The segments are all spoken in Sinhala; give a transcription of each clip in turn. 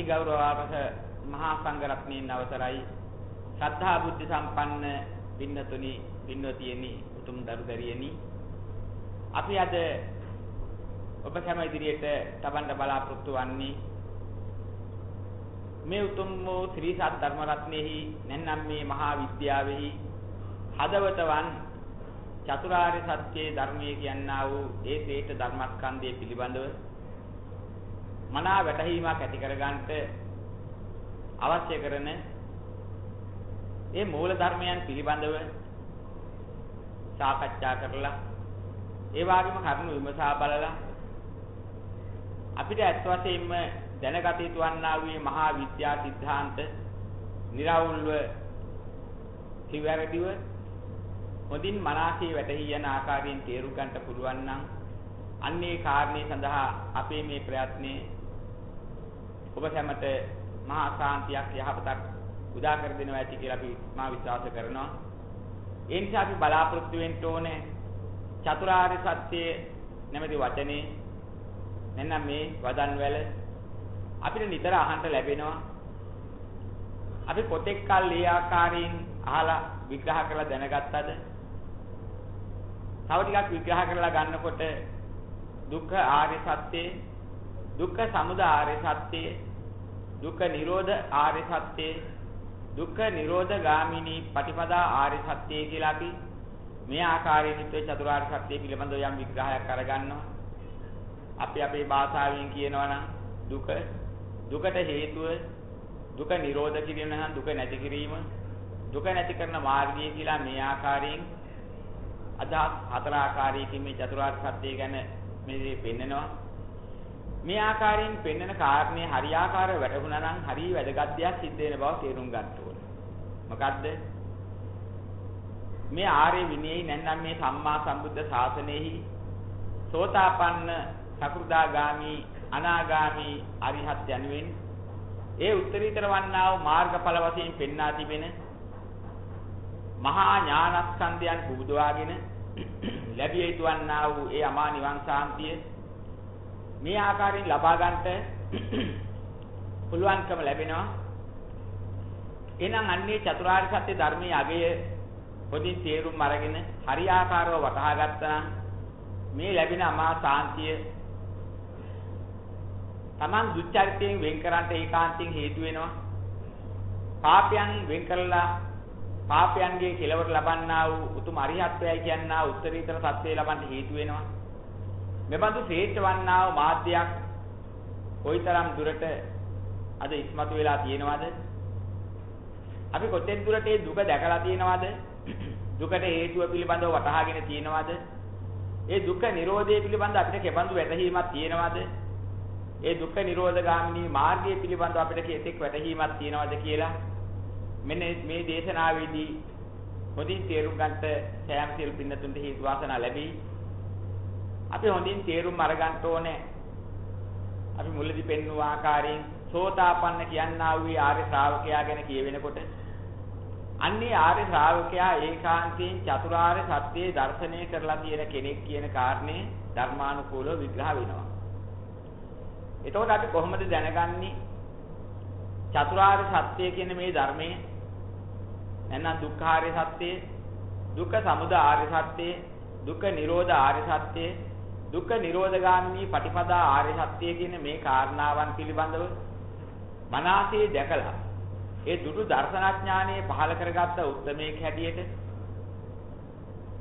අති ගෞරවාවක මහා සංඝ රත්නයන් අවසරයි. ශ්‍රද්ධා බුද්ධ සම්පන්න පින්නතුනි පින්නතියනි උතුම් දරුදරියනි. අපි අද ඔබ සැම ඉදිරියට තබන්න බලාපොරොත්තු වන්නේ මේ උතුම් වූ ශ්‍රී සත් ධර්ම රත්නෙහි නැත්නම් මේ මහා විද්‍යාවෙහි හදවතවන් චතුරාර්ය සත්‍යයේ ධර්මයේ කියනා වූ ඒ ශ්‍රේෂ්ඨ ධර්මස්කන්ධය පිළිබඳව මනා වැටහීමක් ඇති කරගන්නට අවශ්‍ය කරන මේ මූල ධර්මයන් පිළිබඳව සාකච්ඡා කරලා ඒ වගේම කරුණු විමසා බලලා අපිට ඇත්ත වශයෙන්ම දැනගත යුතු වන්නා වූ මේ මහා විද්‍යා સિદ્ધාන්ත निराවුල්ව කිවැරදිව හොඳින් මනසේ වැටහි යන ආකාරයෙන් තේරු ගන්නට පුළුවන් නම් අන්නේ කාරණේ සඳහා අපේ මේ ප්‍රයත්නේ ඔබ සැමට මහා ශාන්තියක් යහපතක් උදා කර දෙනවා ඇති කියලා අපි මා විශ්වාස කරනවා. ඒ නිසා අපි බලාපොරොත්තු වෙන්න ඕනේ චතුරාර්ය සත්‍ය නැමැති වචනේ නැත්නම් මේ වදන් වල අපිට නිතර අහන්න ලැබෙනවා. අපි පොතෙක් කල් ඒ ආකාරයෙන් අහලා විග්‍රහ කරලා දැනගත්තද? තව ටිකක් විග්‍රහ කරලා ගන්නකොට දුක්ඛ ආර්ය සත්‍යය දුක්ඛ සමුදය ආර්ය සත්‍යය දුක්ඛ නිරෝධ ආර්ය සත්‍යය දුක්ඛ නිරෝධ ගාමිනී පටිපදා ආර්ය සත්‍යය කියලා අපි මේ ආකාරයෙන් හිතේ චතුරාර්ය සත්‍ය පිළිබඳව යම් විග්‍රහයක් අරගන්නවා. අපි අපේ භාෂාවෙන් කියනවා නම් දුක දුකට හේතුව දුක නිරෝධ කිරීම නම් දුක නැති කිරීම දුක නැති කරන මාර්ගය කියලා මේ ආකාරයෙන් අදහස් හතර ආකාරයකින් මේ චතුරාර්ය සත්‍ය ගැන මේ පෙන්නනවා. මේ ආකාරයෙන් පෙන්වන කාරණේ හරියාකාරව වැටහුණා නම් හරිය වැදගත් දෙයක් සිද්ධ වෙන බව තේරුම් ගන්න ඕනේ. මොකද්ද? මේ ආර්ය විනයයි නැත්නම් මේ සම්මා සම්බුද්ධ ශාසනයෙහි සෝතාපන්න සකෘදාගාමි අනාගාමි අරිහත් යනුවෙන් ඒ උත්තරීතර වන්නා වූ මාර්ගඵල වශයෙන් පෙන්වා තිබෙන මහා ඥානස්කන්ධයන් බුදුවාගෙන ලැබිය යුතු වන්නා වූ ඒ අමා නිවන් සාන්තිය මේ ආකාරයෙන් ලබා ගන්නට පුළුවන්කම ලැබෙනවා. එහෙනම් අන්නේ චතුරාර්ය සත්‍ය ධර්මයේ අගය පොඩි තේරුම් අරගෙන හරියාකාරව වටහා ගත්තා මේ ලැබෙන අමා සාන්තිය Taman දුච්චරිතයෙන් වෙන් කරන්ට ඒකාන්තයෙන් හේතු වෙනවා. පාපයන් වෙන් කරලා පාපයන්ගේ කෙලවර ලබන්නා වූ උතුම් අරිහත්වයයි කියනා උත්තරීතර සත්‍යය ලබන්න හේතු වෙනවා. මෙබඳු ශ්‍රේෂ්ඨ වන්නා වූ මාධ්‍යයක් කොයිතරම් දුරට අද ඉස්මතු වෙලා තියෙනවද? අපි කොතෙන් දුරට ඒ දුක දැකලා තියෙනවද? දුකට හේතුව පිළිබඳව වටහාගෙන තියෙනවද? ඒ දුක්ඛ නිරෝධය පිළිබඳව අපිට කෙබඳු වැටහීමක් තියෙනවද? ඒ දුක්ඛ නිරෝධ ගාමිනී මාර්ගය පිළිබඳව අපිට කෙතෙක් වැටහීමක් තියෙනවද කියලා මෙන්න මේ දේශනාවේදී හොඳින් තේරුම් ගන්නට සෑම සිල් පින්නතුන්ට හේතු වාසනා ලැබී අපි හොඳින් තේරුම් අරගන්න ඕනේ අපි මුලදී පෙන්වූ ආකාරයෙන් සෝතාපන්න කියනා වූ ආර්ය ශ්‍රාවකයා ගැන කියවෙනකොට අන්නේ ආර්ය ශ්‍රාවකයා ඒකාන්තයෙන් චතුරාර්ය සත්‍යයේ දර්ශනය කරලා තියෙන කෙනෙක් කියන කාරණේ ධර්මානුකූලව විග්‍රහ වෙනවා. එතකොට අපි කොහොමද දැනගන්නේ චතුරාර්ය සත්‍ය කියන මේ ධර්මයේ නැත්නම් දුක්ඛාර්ය සත්‍යය, දුක්ඛ සමුදය ආර්ය සත්‍යය, දුක්ඛ නිරෝධ ආර්ය සත්‍යය, දුක්ඛ නිරෝධගාමිනී පටිපදා ආර්ය සත්‍යය කියන මේ කාරණාවන් පිළිබඳව මනසේ දැකලා ඒ දුරු දර්ශනඥානය පහල කරගත්ත උත්මේක හැටියට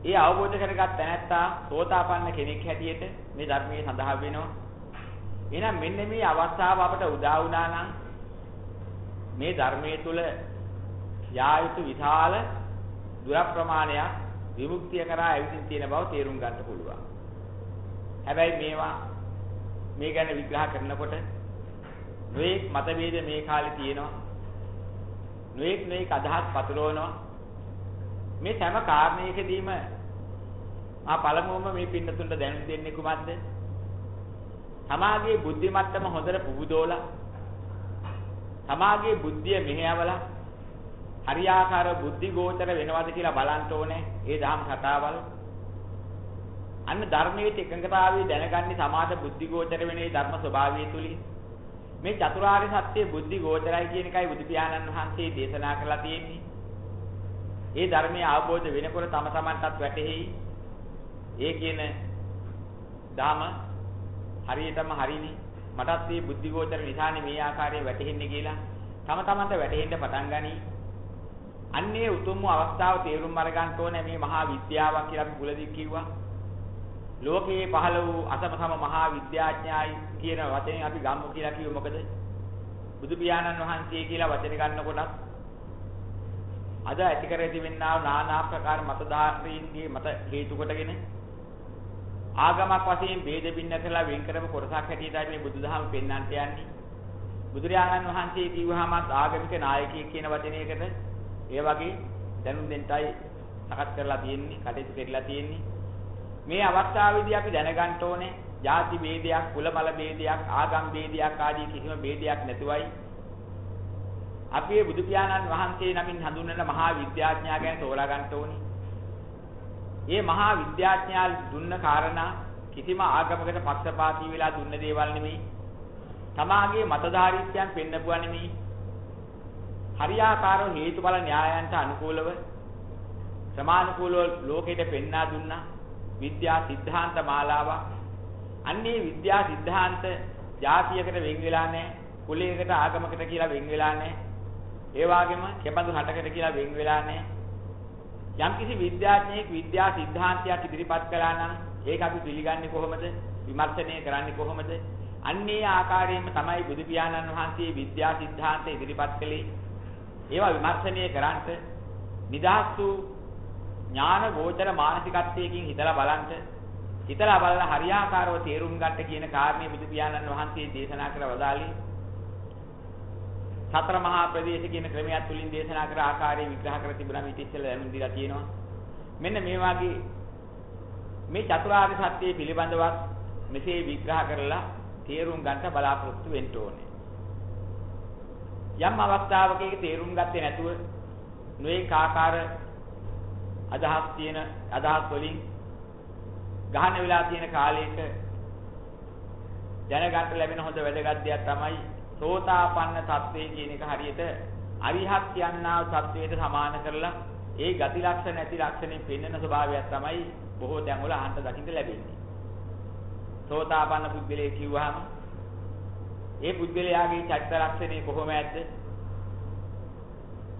ඒ අවබෝධ කරගත් තැනැත්තා සෝතාපන්න කෙනෙක් හැටියට මේ ධර්මයේ සඳහන් වෙනවා. එහෙනම් මෙන්න මේ අවස්ථාව අපට උදා වුණා නම් මේ ධර්මයේ තුල යා යුතු විශාල දුර ප්‍රමාණයක් විමුක්තිය කරා ඇවිදින් තියෙන බව තේරුම් ගන්න පුළුවන්. හැබැයි මේවා මේ ගැන විග්‍රහ කරනකොට නොඑක් මතභේද මේ කාලේ තියෙනවා. නොඑක් නොඑක් අදහස් පතුරවනවා. මේ හැම කාරණයකදීම මා පළමුවම මේ පින්නතුන්ට දැනුම් දෙන්නේ කුමක්ද? තමාගේ බුද්ධි මට්ටම හොඳට පුබුදෝලා තමාගේ බුද්ධිය මෙහෙයවලා හරියාකාර බුද්ධි ගෝචර වෙනවද කියලා බලන්න ඕනේ ඒ දහම් කතාවල්. අන්න ධර්මයේ එකඟතාවය දැනගන්නේ සමාත බුද්ධි ගෝචර වෙන ඒ ධර්ම ස්වභාවය තුලින්. මේ චතුරාර්ය සත්‍ය බුද්ධි ගෝචරයි කියන එකයි බුදු පියාණන් වහන්සේ දේශනා කරලා තියෙන්නේ. ඒ ධර්මයේ අවබෝධ වෙනකොට තම තමන්ටත් වැටහෙයි. ඒ කියන ධාම හරියටම හරිනේ. මටත් මේ බුද්ධි ගෝචර නිසානේ මේ ආකාරයෙන් වැටහෙන්නේ කියලා තම තමන්ට වැටහෙන්න පටන් ගනී. අන්නේ උතුම්ම අවස්ථාව තේරුම් අරගන්න ඕනේ මේ මහා විද්‍යාවක් කියලා අපි මුලදී කිව්වා. ලෝකයේ පහළ වූ අසමසම මහා විද්‍යාඥයයි කියන වචනේ අපි ගම්මු කියලා කිව්ව මොකද? බුදු පියාණන් වහන්සේ කියලා වචන ගන්නකොටත් අද ඇති කර තිබෙනා වූ নানা ආකාර මතධාරීන්ගේ මත හේතු කොටගෙන ආගමක් වශයෙන් ભેද බින්න කරලා වෙන් කරව කොටසක් හැටියටයි මේ බුදුදහම පෙන්වන්නට යන්නේ. බුදුරජාණන් වහන්සේ කිව්වහමත් ආගමික නායකයෙක් කියන වචනයකට ඒ වගේ දැනුම් දෙන්නයි සකස් කරලා තියෙන්නේ, කටයුතු කරලා තියෙන්නේ. මේ අවස්ථාවේදී අපි දැනගන්න ඕනේ ಜಾති ભેදයක්, කුලබල ભેදයක්, ආගම් ભેදයක් ආදී කිසිම ભેදයක් නැතුවයි අපේ බුදු පියාණන් වහන්සේ නමින් හඳුන්වන මහා විද්‍යාඥයා ගැන තෝරා ගන්න ඕනේ. මේ මහා විද්‍යාඥයා දුන්න කාරණා කිසිම ආගමකට පක්ෂපාතී වෙලා දුන්න දේවල් නෙමෙයි. තමාගේ මතධාරීත්වයන් පෙන්නපුවා නෙමෙයි. හරියාකාරව හේතුඵල න්‍යායයන්ට අනුකූලව සමානුකූලව ලෝකෙට පෙන්වා දුන්නා. විද්‍යා සිද්ධාන්ත මාලාවක්. අන්නේ විද්‍යා සිද්ධාන්ත જાතියකට වෙන් වෙලා නැහැ. කුලයකට ආගමකට කියලා වෙන් වෙලා නැහැ. ඒ වගේම කෙබඳු රටකට කියලා වෙන් වෙලා නැහැ. යම්කිසි විද්‍යාඥයෙක් විද්‍යා සිද්ධාන්තයක් ඉදිරිපත් කළා නම් ඒක අපි පිළිගන්නේ කොහොමද? විමර්ශනය කරන්නේ කොහොමද? අන්නේ ආකාරයෙන්ම තමයි බුදු පියාණන් වහන්සේ විද්‍යා සිද්ධාන්ත ඉදිරිපත් කළේ. ඒවා විමර්ශනය කරන්ට නිදහස් වූ ඥාන ගෝචර මානසිකත්වයකින් හිතලා බලන්න හිතලා බලලා හරියාකාරව තේරුම් ගන්න කියන කාරණේ බුදු පියාණන් වහන්සේ දේශනා කර වදාළේ. සතර මහා ප්‍රදේශ කියන ක්‍රමයක් තුලින් දේශනා කර ආකාරයේ විග්‍රහ කර තිබුණා මේ ඉතිස්සෙල්ලා දැනුම් දීලා තියෙනවා. මෙන්න මේ වගේ මේ චතුරාර්ය සත්‍ය පිළිබඳව මෙසේ විග්‍රහ කරලා තේරුම් ගන්න බලාපොරොත්තු වෙන්න ඕනේ. යම් අවස්ථාවක ඒක තේරුම් ගත්තේ නැතුව නොඒක ආකාර අදහස් තියෙන අදහස් වලින් ගහන වෙලා තියෙන කාලයක දැනගන්න ලැබෙන හොඳ වැදගත් දෙයක් තමයි සෝතාපන්න තත්වයේ කියන එක හරියට අරිහත් කියනා තත්වයට සමාන කරලා ඒ ගති ලක්ෂණ නැති ලක්ෂණෙන් පෙන්වන ස්වභාවයක් තමයි බොහෝ තැන් වල අහන්න දකින්න ලැබෙන්නේ. සෝතාපන්න පුද්ගලයෙක් කිව්වහම ඒ පුද්ගලයාගේ චරිත ලක්ෂණේ කොහොම ඇද්ද?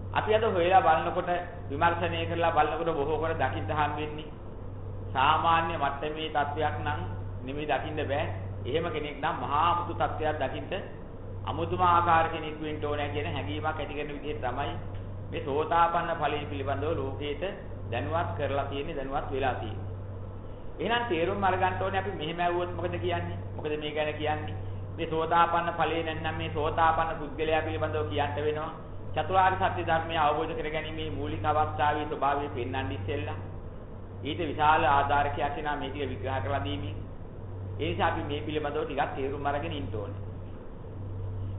අපි අද හොයලා බලනකොට විමර්ශනය කරලා බලනකොට බොහෝ කර දකින්න හම් වෙන්නේ සාමාන්‍ය මට්ටමේ තත්වයක් නම් නෙමෙයි දකින්න බෑ. එහෙම කෙනෙක් නම් මහා මුතු තත්වයක් දකින්න අමුතුම ආකාර කෙනෙක් වෙන්න ඕනේ කියන හැඟීමක් ඇති කරන විදිහට තමයි මේ සෝතාපන්න ඵලයේ පිළිබඳව ලෝකේට දැනුවත් කරලා තියෙන්නේ දැනුවත් වෙලා තියෙන්නේ. එහෙනම් තේරුම් අරගන්න ඕනේ අපි මෙහෙම ඇහුවොත් මොකද කියන්නේ? මොකද මේ ගැන කියන්නේ? මේ සෝතාපන්න ඵලයේ නැත්නම් මේ සෝතාපන්න පුද්ගලයා පිළිබඳව කියන්න වෙනවා. චතුරාර්ය සත්‍ය ධර්මය අවබෝධ කරගැනීමේ මූලික අවස්ථාවේ ස්වභාවය පෙන්වන්න ඉස්සෙල්ලා ඊට විශාල ආධාරකයක් වෙනා මේ ටික විග්‍රහ කරලා දීමේ ඒ නිසා අපි මේ පිළිබඳව ටිකක් තේරුම් අරගෙන ඉන්න ඕනේ.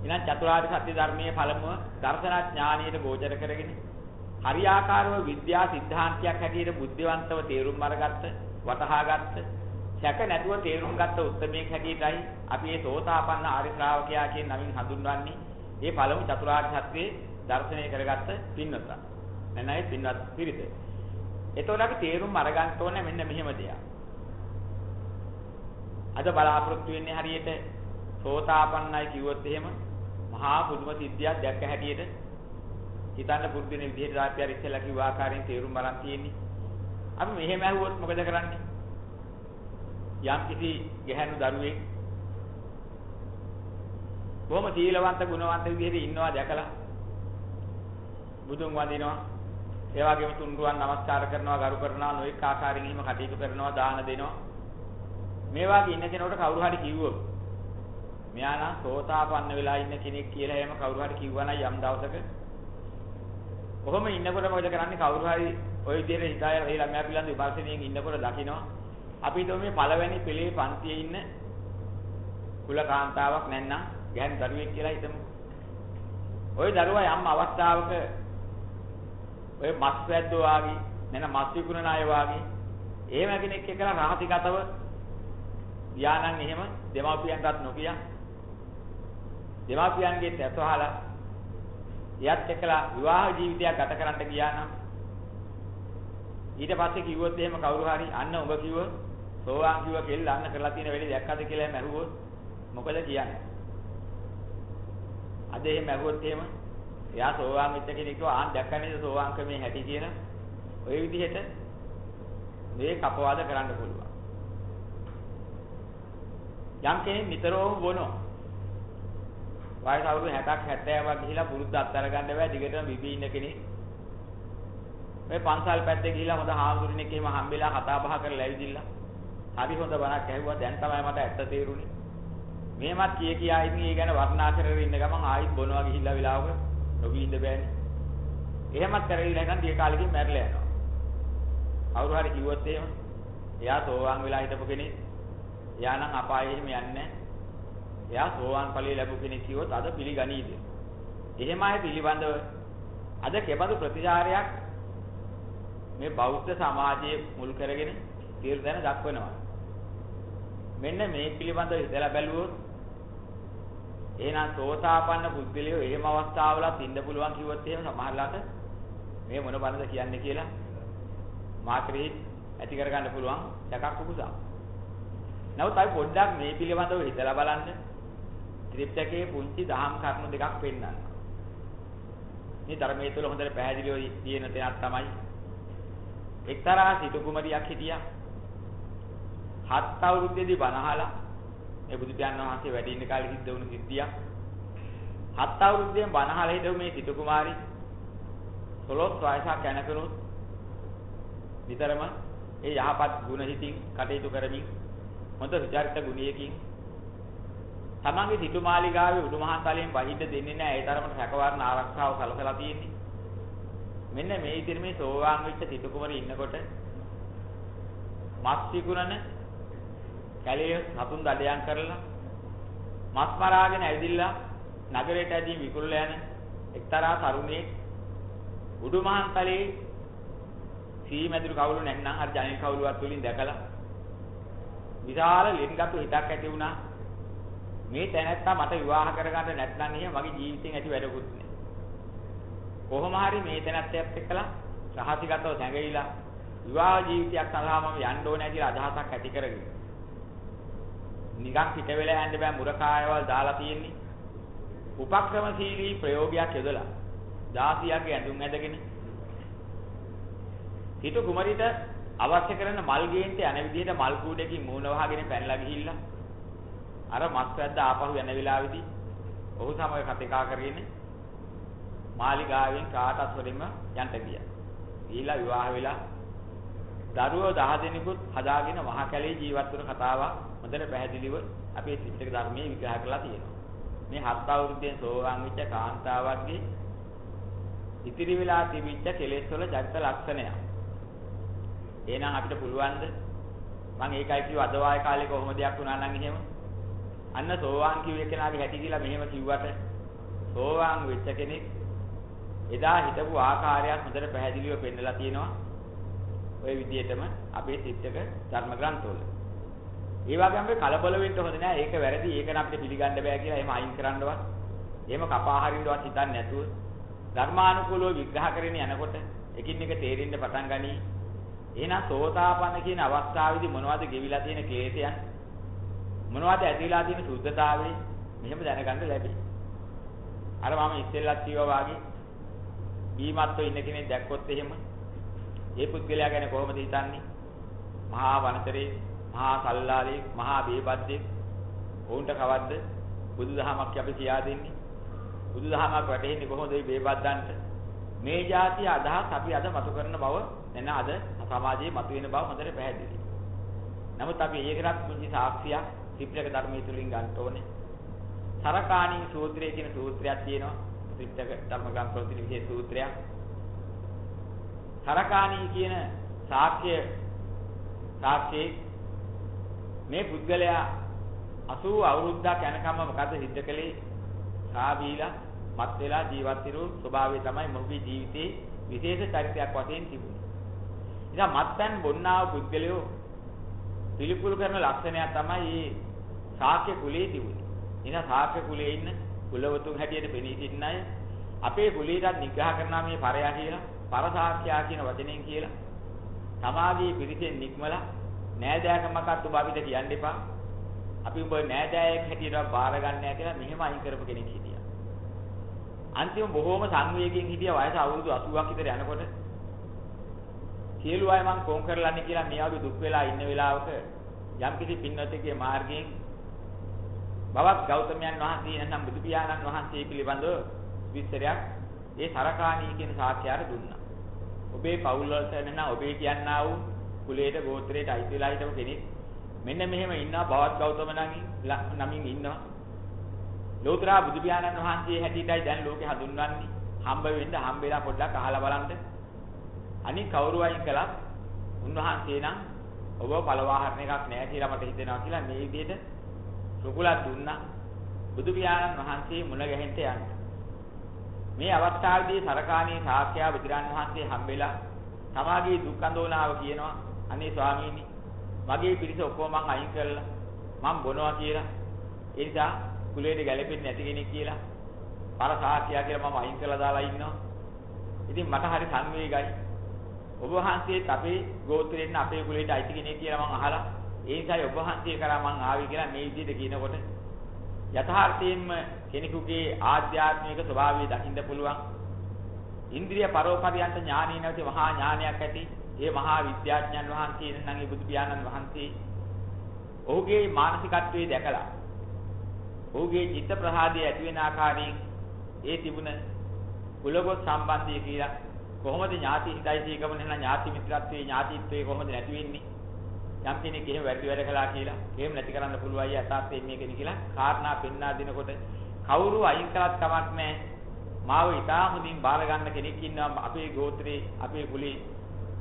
එහෙනම් චතුරාර්ය සත්‍ය ධර්මයේ පළමුව දර්ශන ඥානීයට ගෝචර කරගෙන හරියාකාරව විද්‍යා සිද්ධාන්තයක් හැටියට බුද්ධිවන්තව තේරුම් අරගත්ත වටහාගත්ත සැක නැතුව තේරුම් ගත්ත උත්තරමයක් හැටියටයි අපි මේ සෝතාපන්න ආර්ය ශ්‍රාවකයා කියන නමින් හඳුන්වන්නේ. මේ පළමු චතුරාර්ය සත්‍යයේ දර්ශනය කරගත්ත පින්වතා. නැනයි පින්වත් පිරිත. එතකොට අපි තේරුම් අරගන්න ඕනේ මෙන්න මෙහෙම දෙයක්. අද බලාපොරොත්තු වෙන්නේ හරියට සෝතාපන්නයි කිව්වොත් එහෙම මහා පුදුම සිද්ධියක් දැක්ක හැටියට හිතන්න පුරුදු වෙන විදිහට අපි අර ඉස්සෙල්ලා කිව්ව ආකාරයෙන් තේරුම් බලන් තියෙන්නේ. අපි මෙහෙම ඇහුවොත් මොකද කරන්නේ? යම් කිසි ගැහැණු දරුවෙක් බොහොම සීලවන්ත ගුණවන්ත විදිහට ඉන්නවා දැකලා බුදුන් වඳිනවා ඒ වගේම තුන්රුවන් නමස්කාර කරනවා ගරු කරනවා නොඑක ආකාරයෙන් එහෙම කටයුතු කරනවා දාන දෙනවා මේ වගේ ඉන්න කෙනෙකුට කවුරු හරි කිව්වොත් මෙයා නම් සෝතාපන්න වෙලා ඉන්න කෙනෙක් කියලා එහෙම කවුරු හරි කිව්වනම් යම් දවසක කොහොම ඉන්නකොට මොකද කරන්නේ කවුරු හරි ওই විදිහට හිතාය ඒ ළමයා පිළිබඳ විමර්ශනයෙන් ඉන්නකොට දකිනවා අපි හිතුව මේ පළවෙනි පෙළේ පන්තියේ ඉන්න කුල කාන්තාවක් නැත්නම් ගැහන් දරුවෙක් කියලා හිතමු. ওই දරුවා යම් අවස්ථාවක ඔය මස් වැද්දෝ වාගේ නැත්නම් මස් විකුණන අය වාගේ එහෙම කෙනෙක් එක්කලා රහසිගතව ධානන් එහෙම දෙමාපියන්ටත් නොකිය දෙමාපියන්ගේ තැතවහලා එයත් එක්කලා විවාහ ජීවිතයක් ගත කරන්න ගියා නම් ඊට පස්සේ කිව්වොත් එහෙම කවුරු හරි අන්න ඔබ කිව්වොත් සෝවාන් කිව්ව කෙල්ල අන්න කරලා තියෙන වෙලේ දැක්කද කියලා එහෙම ඇහුවොත් මොකද කියන්නේ? අද එහෙම ඇහුවොත් එහෙම එයා සෝවාන් වෙච්ච කෙනෙක් කිව්වා ආන් දැක්කනේ සෝවාන් ක්‍රමේ හැටි කියලා ඔය විදිහට මේ කපවාද කරන්න පුළුවන්. යම් කෙනෙක් නිතරම බොනවා. වයස අවුරුදු 60ක් 70ක් ගිහිලා පුරුද්ද අත්හැර ගන්න බෑ දිගටම බිබී ඉන්න කෙනෙක්. මේ පන්සල් පැත්තේ ගිහිලා හොඳ හාමුදුරනෙක් එහෙම හම්බෙලා කතා බහ කරලා ඇවිදින්න. හරි හොඳ බණක් ඇහුවා දැන් තමයි මට ඇත්ත තේරුනේ. මෙහෙමත් කිය කියා ඉතින් ඒ ගැන වර්ණනා කරගෙන ඉන්න ගමන් ආයිත් බොනවා ගිහිල්ලා වෙලාවක නොබී ඉන්න බෑනේ. එහෙමත් කරගෙන නැත්නම් ටික කාලෙකින් මැරලා යනවා. කවුරු හරි කිව්වොත් එහෙම එයා සෝවාන් වෙලා හිටපු කෙනෙක්. එයා නම් අපායේ එහෙම යන්නේ නැහැ. එයා සෝවාන් ඵලයේ ලැබු කෙනෙක් කිව්වොත් අද පිළිගනීද? එහෙම අය පිළිබඳව අද කෙබඳු ප්‍රතිචාරයක් මේ බෞද්ධ සමාජයේ මුල් කරගෙන තීරු දැන දක්වනවා. මෙන්න මේ පිළිබඳව හිතලා බැලුවොත් එහෙනම් සෝතාපන්න පුද්ගලයෝ එහෙම අවස්ථාවලත් ඉන්න පුළුවන් කිව්වොත් එහෙම සමහරලාට මේ මොන බනද කියන්නේ කියලා මාත්‍රි ඇති කරගන්න පුළුවන් එකක් උකුසා. නමුත් අපි පොඩ්ඩක් මේ පිළිබඳව හිතලා බලන්න. ත්‍රිපිටකයේ පුංචි දහම් කරුණු දෙකක් පෙන්වන්න. මේ ධර්මයේ තුල හොඳට පැහැදිලිව තියෙන තැනක් තමයි එක්තරා සිටු කුමරියක් හිටියා. හත් අවුරුද්දේදී බණ අහලා මේ බුදු පියාණන් වහන්සේ වැඩ ඉන්න කාලේ සිද්ධ වුණු සිද්ධියක්. හත් අවුරුද්දෙන් බණ අහලා හිටව මේ සිටු කුමාරි 12 වයසක් යනකනොත් විතරම ඒ යහපත් ගුණ හිතින් කටයුතු කරමින් හොඳ විචාරිත ගුණයකින් තමන්ගේ සිටුමාලිගාවේ උඩුමහාතලයෙන් බහිද්ද දෙන්නේ නැහැ ඒ තරමට සැකවරණ ආරක්ෂාව සලසලා තියෙන්නේ මෙන්න මේ ඉදිරි මේ සෝවාන් වෙච්ච සිටු කුමරි ඉන්නකොට මස් විකුණන කැලේ හතුන් දඩයන් කරලා මස් මරාගෙන ඇවිදිලා නගරයට ඇදී විකුණලා යන එක්තරා තරුණයෙක් උඩුමහාතලයේ සීමැදුරු කවුළු නැත්නම් අර ජනෙල් කවුළුවත් වලින් දැකලා විශාල ලෙන්ගතු හිතක් ඇති වුණා. මේ තැනැත්තා මට විවාහ කරගන්න නැත්නම් එහෙම මගේ ජීවිතෙන් ඇති වැඩකුත් නෑ. කොහොම හරි මේ තැනැත්තයත් එක්කලා රහසිගතව සැඟවිලා විවාහ ජීවිතයක් සඳහා මම යන්න ඕනේ කියලා අදහසක් ඇති කරගෙන නිකන් පිට වෙලා යන්න බෑ මුරකායවල් දාලා තියෙන්නේ උපක්‍රමශීලී ප්‍රයෝගයක් යොදලා 16ගේ ඇඳුම් ඇඳගෙන හිතු කුමරිට අවශ්‍ය කරන මල් ගේන්ට යන විදිහට මල් කූඩේකින් මූණ වහගෙන පැනලා ගිහිල්ලා අර මස් වැද්ද ආපහු යන වෙලාවේදී ඔහු සමග කතා කරගෙන මාලිගාවෙන් කාටත් වලින්ම යන්න ගියා. ගිහිල්ලා විවාහ වෙලා දරුවෝ 10 දෙනෙකුත් හදාගෙන මහ කැලේ ජීවත් වෙන කතාවක් හොඳට පැහැදිලිව අපේ ත්‍රිපිටක ධර්මයේ විග්‍රහ කරලා තියෙනවා. මේ හත් අවුරුද්දෙන් සෝවාන් වෙච්ච කාන්තාවක්ගේ ඉතිරි වෙලා තිබිච්ච කෙලෙස් වල ජනිත ලක්ෂණයක්. එහෙනම් අපිට පුළුවන්ද මම ඒකයි කිව්ව අද වාය කාලේ කොහොම දෙයක් වුණා නම් එහෙම අන්න සෝවාන් කිව්ව කෙනාගේ හැටි කියලා මෙහෙම කිව්වට සෝවාන් වෙච්ච කෙනෙක් එදා හිටපු ආකාරයත් හොඳට පැහැදිලිව පෙන්නලා තියෙනවා ওই විදිහටම අපේ ත්‍රිපිටක ධර්ම ග්‍රන්ථවල. ඒ වගේම මේ කලබල වෙන්න හොඳ නෑ. ඒක වැරදි. ඒක නම් අපිට පිළිගන්න බෑ කියලා එහෙම අයින් කරන්නවත්. එහෙම කපා හරින්නවත් හිතන්නේ නැතුව ධර්මානුකූලව විග්‍රහ කරගෙන යනකොට එකින් එක තේරෙන්න පටන් ගනී. එහෙනම් සෝතාපන්න කියන අවස්ථාවේදී මොනවද ගෙවිලා තියෙන ක්ලේශයන්? මොනවද ඇතිලා තියෙන සුද්ධතාවය? මෙහෙම දැනගන්න ලැබේ. අර මම ඉස්සෙල්ලත් කිව්වා වාගේ බීමත්ව ඉන්න කෙනෙක් දැක්කොත් එහෙම ඒ පුද්ගලයා ගැන කොහොමද හිතන්නේ? මහා වනතරේ, මහා සල්ලාලේ, මහා බේබද්දේ ඔවුන්ට කවද්ද බුදුදහමක් අපි කියා දෙන්නේ? බුදුදහමක් වැටෙන්නේ කොහොමද මේ බේබද්දන්ට? මේ જાතිය අදහස් අපි අද මතු කරන බව එන අද සමාජයේ මතුවෙන බව හොඳට පැහැදිලි. නමුත් අපි ඒකටත් පුංචි සාක්ෂියක් ත්‍රිපිටක ධර්මයේ තුලින් ගන්න ඕනේ. සරකාණී සූත්‍රයේ කියන සූත්‍රයක් තියෙනවා. ත්‍රිපිටක ධර්ම ග්‍රන්ථවල තියෙන විශේෂ සූත්‍රයක්. සරකාණී කියන සාක්ෂ්‍ය සාක්ෂි මේ පුද්ගලයා 80 අවුරුද්දක් යනකම් මොකද සිද්ධ කළේ? සාබීලා මත් වෙලා ජීවත් වෙන ස්වභාවය තමයි මොහුගේ ජීවිතේ විශේෂ චරිතයක් වශයෙන් තිබුණේ. ඉතින් මත්පැන් බොන්නාව පුද්ගලයෝ පිළිකුල් කරන ලක්ෂණයක් තමයි මේ ශාක්‍ය කුලයේ තිබුණේ. එහෙනම් ශාක්‍ය කුලයේ ඉන්න කුලවතුන් හැටියට පෙනී සිටින අය අපේ කුලීටත් නිග්‍රහ කරනවා මේ පරයා කියලා පරසාක්ෂයා කියන වචනෙන් කියලා. තමාගේ පිරිසෙන් නික්මලා නෑදෑකමකට ඔබ අපිට කියන්න එපා. අපි ඔබ නෑදෑයෙක් හැටියට බාර ගන්න නැහැ කියලා මෙහෙම අයින් කරපු කෙනෙක් හිටියා. අන්තිම බොහෝම සංවේගයෙන් හිටිය වයස අවුරුදු 80ක් විතර යනකොට. සියලු අය මං කොම් කරලන්නේ කියලා මේ වගේ දුක් වෙලා ඉන්න වෙලාවක යම්කිසි පින්වතෙක්ගේ මාර්ගයෙන් බවත් ගෞතමයන් වහන්සේ නැත්නම් බුදු පියාණන් වහන්සේ පිළිබඳව විස්තරයක් ඒ සරකාණී කියන සාක්‍යයට දුන්නා. ඔබේ පවුල් වලට නැත්නම් ඔබේ කියන්නා වූ කුලයට ගෝත්‍රයට අයිති වෙලා හිටපු කෙනෙක් මෙන්න මෙහෙම ඉන්නවා බවත් ගෞතම නමින් ඉන්නවා. ලෝතර බුදු පියාණන් වහන්සේ හැටියටයි දැන් ලෝකේ හඳුන්වන්නේ. හම්බ වෙන්න හම්බෙලා පොඩ්ඩක් අහලා බලන්න. අනික කවුරු අයින් කළත් උන්වහන්සේ නම් ඔබ පළවාහරණ එකක් නැහැ කියලා මට හිතෙනවා කියලා මේ විදිහට රුකුලක් දුන්නා. බුදු පියාණන් වහන්සේ මුණ ගැහෙන්න යන්න. මේ අවස්ථාවේදී සරකාණී ශාක්‍යයා බුදුරන් වහන්සේ හම්බෙලා තමාගේ දුක් අඳෝනාව කියනවා. අනේ ස්වාමීනි මගේ පිරිස ඔක්කොම මං අයින් කරලා මං බොනවා කියලා. ඒ නිසා කුලයට ගැලපෙන්නේ නැති කෙනෙක් කියලා පර ශාක්‍යයා කියලා මම අයින් කරලා දාලා ඉන්නවා. ඉතින් මට හරි සංවේගයි. ඔබ වහන්සේත් අපේ ගෝත්‍රයෙන් අපේ කුලයට අයිති කෙනෙක් කියලා මං අහලා ඒ නිසායි ඔබ වහන්සේ කරා මං ආවේ කියලා මේ විදිහට කියනකොට යථාර්ථයෙන්ම කෙනෙකුගේ ආධ්‍යාත්මික ස්වභාවය දකින්න පුළුවන්. ඉන්ද්‍රිය පරෝපරියන්ත ඥානී නැති මහා ඥානයක් ඇති. ඒ මහා විද්‍යාඥයන් වහන්සේ නම් ඒ බුදු පියාණන් වහන්සේ ඔහුගේ මානසිකත්වයේ දැකලා ඔහුගේ චිත්ත ප්‍රහාදයේ ඇති වෙන ආකාරයෙන් ඒ තිබුණ කුලගොස් සම්බන්ධය කියලා කොහොමද ඥාති හිතයිසීකම නැත්නම් ඥාති මිත්‍රත්වයේ ඥාතිත්වයේ කොහොමද නැති වෙන්නේ යම් කෙනෙක් එහෙම වැරදි වැඩ කළා කියලා එහෙම නැති කරන්න පුළුවන් අය යථාර්ථයෙන් මේකනේ කියලා කාරණා පෙන්වා දෙනකොට කවුරු අයින් කළත් කමක් නැහැ. මාව ඊටාමුදින් බාර ගන්න කෙනෙක් ඉන්නවා. අපේ ගෝත්‍රේ අපේ කුලේ.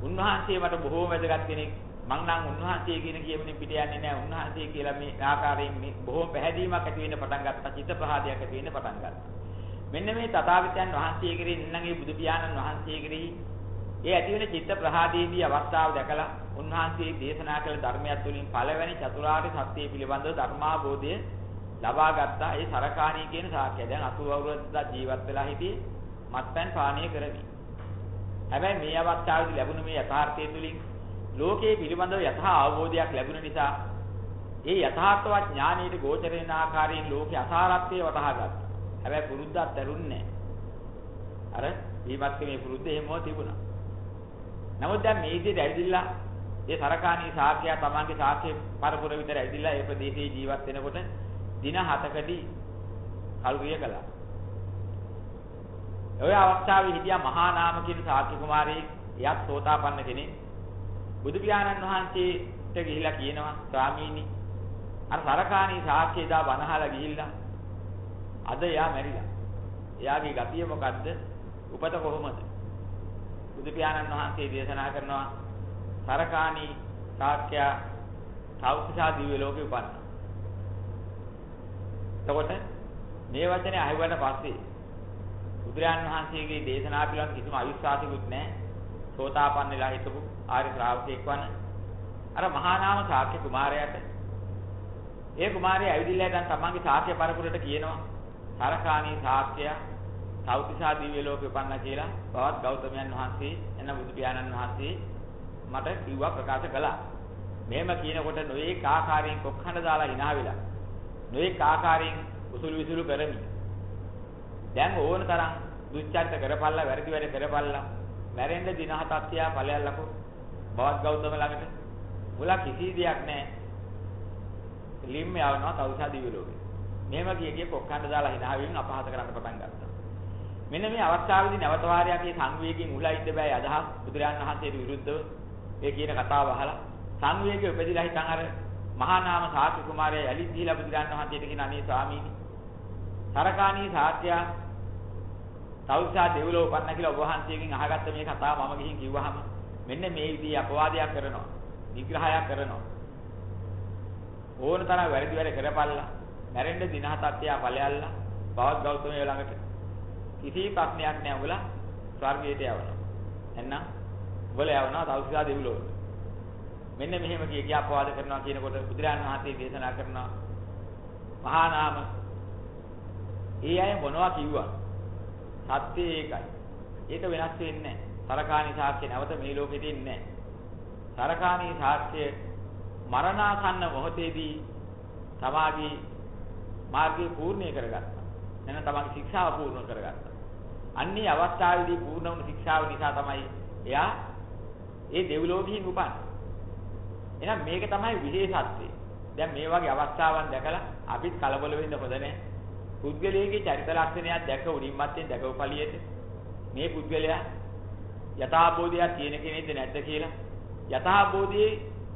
උන්වහන්සේ මට බොහෝ වැදගත් කෙනෙක්. මං නම් උන්වහන්සේ කියන කියමනේ පිට යන්නේ නැහැ. උන්වහන්සේ කියලා මේ ආකාරයෙන් මේ බොහෝ පැහැදීමක් ඇති වෙන්න පටන් ගත්තා. චිත්ත ප්‍රහාදයක් ඇති වෙන්න පටන් ගත්තා. මෙන්න මේ තථාගතයන් වහන්සේ කෙරෙහි නංගේ බුදු පියාණන් වහන්සේ කෙරෙහි ඒ ඇති වෙන චිත්ත ප්‍රහාදයේදී අවස්ථාව දැකලා උන්වහන්සේ දේශනා කළ ධර්මයක් තුළින් පළවෙනි චතුරාර්ය සත්‍ය පිළිබඳව ධර්මාබෝධය ලබා ගත්තා. ඒ සරකාණී කියන සාක්ෂය. දැන් 80 අවුරුද්දක් ජීවත් වෙලා හිටියේ මත්පැන් පානීය කරමින්. හැබැයි මේ අවස්ථාවේදී ලැබුණ මේ යථාර්ථය තුළින් ලෝකයේ පිළිබඳව යථා අවබෝධයක් ලැබුණ නිසා ඒ යථාර්ථවත් ඥානීය ගෝචර වෙන ආකාරයෙන් ලෝකේ අසාරත්වය වටහා ගත්තා. හැබැයි පුරුද්දක් දරුන්නේ අර ඊමත්කමේ පුරුද්ද එහෙමව තිබුණා. නමුත් දැන් මේ විදිහට ඇවිදilla ඒ සරකාණී ශාක්‍යය තමන්ගේ ශාක්‍ය පරපුර විතර ඇවිදilla ඒ ප්‍රදේශයේ ජීවත් වෙනකොට දින 7කදී කල්රිය කළා. ඔය අවස්ථාවේ හිටියා මහා නාම කියන ශාක්‍ය කුමාරයෙක් එයත් සෝතාපන්න කෙනෙක්. බුදු පියාණන් වහන්සේට ගිහිලා කියනවා ස්වාමීනි අර සරකාණී ශාක්‍යය දා බනහලා ගිහිල්ලා අද එයා මැරිලා. එයාගේ ගතිය මොකද්ද? උපත කොහොමද? බුදු පියාණන් වහන්සේ දේශනා කරනවා සරකාණී ශාක්‍ය තවුසා දිව්‍ය ලෝකේ උපන්නා. එතකොට මේ වචනේ අහුවට පස්සේ බුදුරයන් වහන්සේගේ දේශනා පිළිබඳ කිසිම අවිශ්වාසිකුත් නැහැ. සෝතාපන්න වෙලා හිටපු ආර්ය ශ්‍රාවකෙක් වන අර මහා නාම ශාක්‍ය කුමාරයාට ඒ කුමාරයා ඇවිදිලා දැන් තමන්ගේ ශාක්‍ය පරපුරට කියනවා සරකාණී ශාක්‍යයා තවතිසා දිව්‍ය ලෝකෙ උපන්නා කියලා බවත් ගෞතමයන් වහන්සේ එන බුදු පියාණන් වහන්සේ මට කිව්වා ප්‍රකාශ කළා. මෙහෙම කියනකොට නොයේක ආකාරයෙන් කොක්හඬ දාලා hina වෙලා. නොයේක ආකාරයෙන් උසුළු විසුළු කරමි. දැන් ඕන තරම් දුච්චරිත කරපල්ලා වැරදි වැඩ කරපල්ලා මැරෙන්න දින හතක් තියා ඵලයල්ලකෝ බවත් ගෞතම ළඟට මුල කිසි දෙයක් නැහැ. ලිම්ම යවනවා තවුසා දිව්‍ය ලෝකෙ. මෙහෙම කිය කිය කොක්හඬ දාලා hina වෙමින් අපහාස කරන්න පටන් ගත්තා. මෙන්න මේ අවස්ථාවේදී නැවත වාරයක් මේ සංවේගයෙන් උලා ඉන්න බෑ අදහස් බුදුරයන් වහන්සේට විරුද්ධව ඒ කියන කතාව අහලා සංවේගයේ උපදිලා හිටන් අර මහා නාම සාති කුමාරයා යලි දීලා බුදුරයන් වහන්සේට කියන අනේ ස්වාමීනි සරකාණී සාත්‍යා තවුසා දෙව්ලෝ උපන්න කියලා ඔබ වහන්සේගෙන් අහගත්ත මේ කතාව මම ගිහින් කිව්වහම මෙන්න මේ විදිහේ අපවාදයක් කරනවා නිග්‍රහයක් කරනවා. ඕන තරම් වැරදි වැඩ කරපල්ලා මැරෙන්න දින හතක් තියා ඵලයල්ලා බවත් ගෞතමයේ ළඟට කිසි ප්‍රශ්නයක් නැහැ. උඹලා ස්වර්ගයට යවනවා. එහෙනම් උඹලා යවනවා තවුසා දෙවිලෝ මෙන්න මෙහෙම කිය කිය අපවාද කරනවා කියනකොට බුදුරජාණන් වහන්සේ දේශනා කරනවා මහා නාම ඒ අය මොනවා කිව්වා? සත්‍ය ඒකයි. ඒක වෙනස් වෙන්නේ නැහැ. සරකාණී සාක්ෂි නැවත මේ ලෝකෙට එන්නේ නැහැ. සරකාණී සාක්ෂිය මරණාසන්න මොහොතේදී තමාගේ මාර්ගය පූර්ණේ කරගත්තා. එන තමන්ගේ ශික්ෂාව පූර්ණ කරගත්තා. අන්නේ අවස්ථාවේදී පූර්ණ වුණු ශික්ෂාව නිසා තමයි එයා ඒ දෙව්ලෝකෙහි උපන්නේ. එහෙනම් මේක තමයි විශේෂත්වය. දැන් මේ වගේ අවස්ථාවන් දැකලා අපිත් කලබල වෙන්න හොඳ නැහැ. පුද්ගලයාගේ චරිත ලක්ෂණයක් දැක උඩින් මැත්තේ දැකව පළියට මේ පුද්ගලයා යථාබෝධයක් තියෙන කෙනෙක්ද නැද්ද කියලා යථාබෝධයේ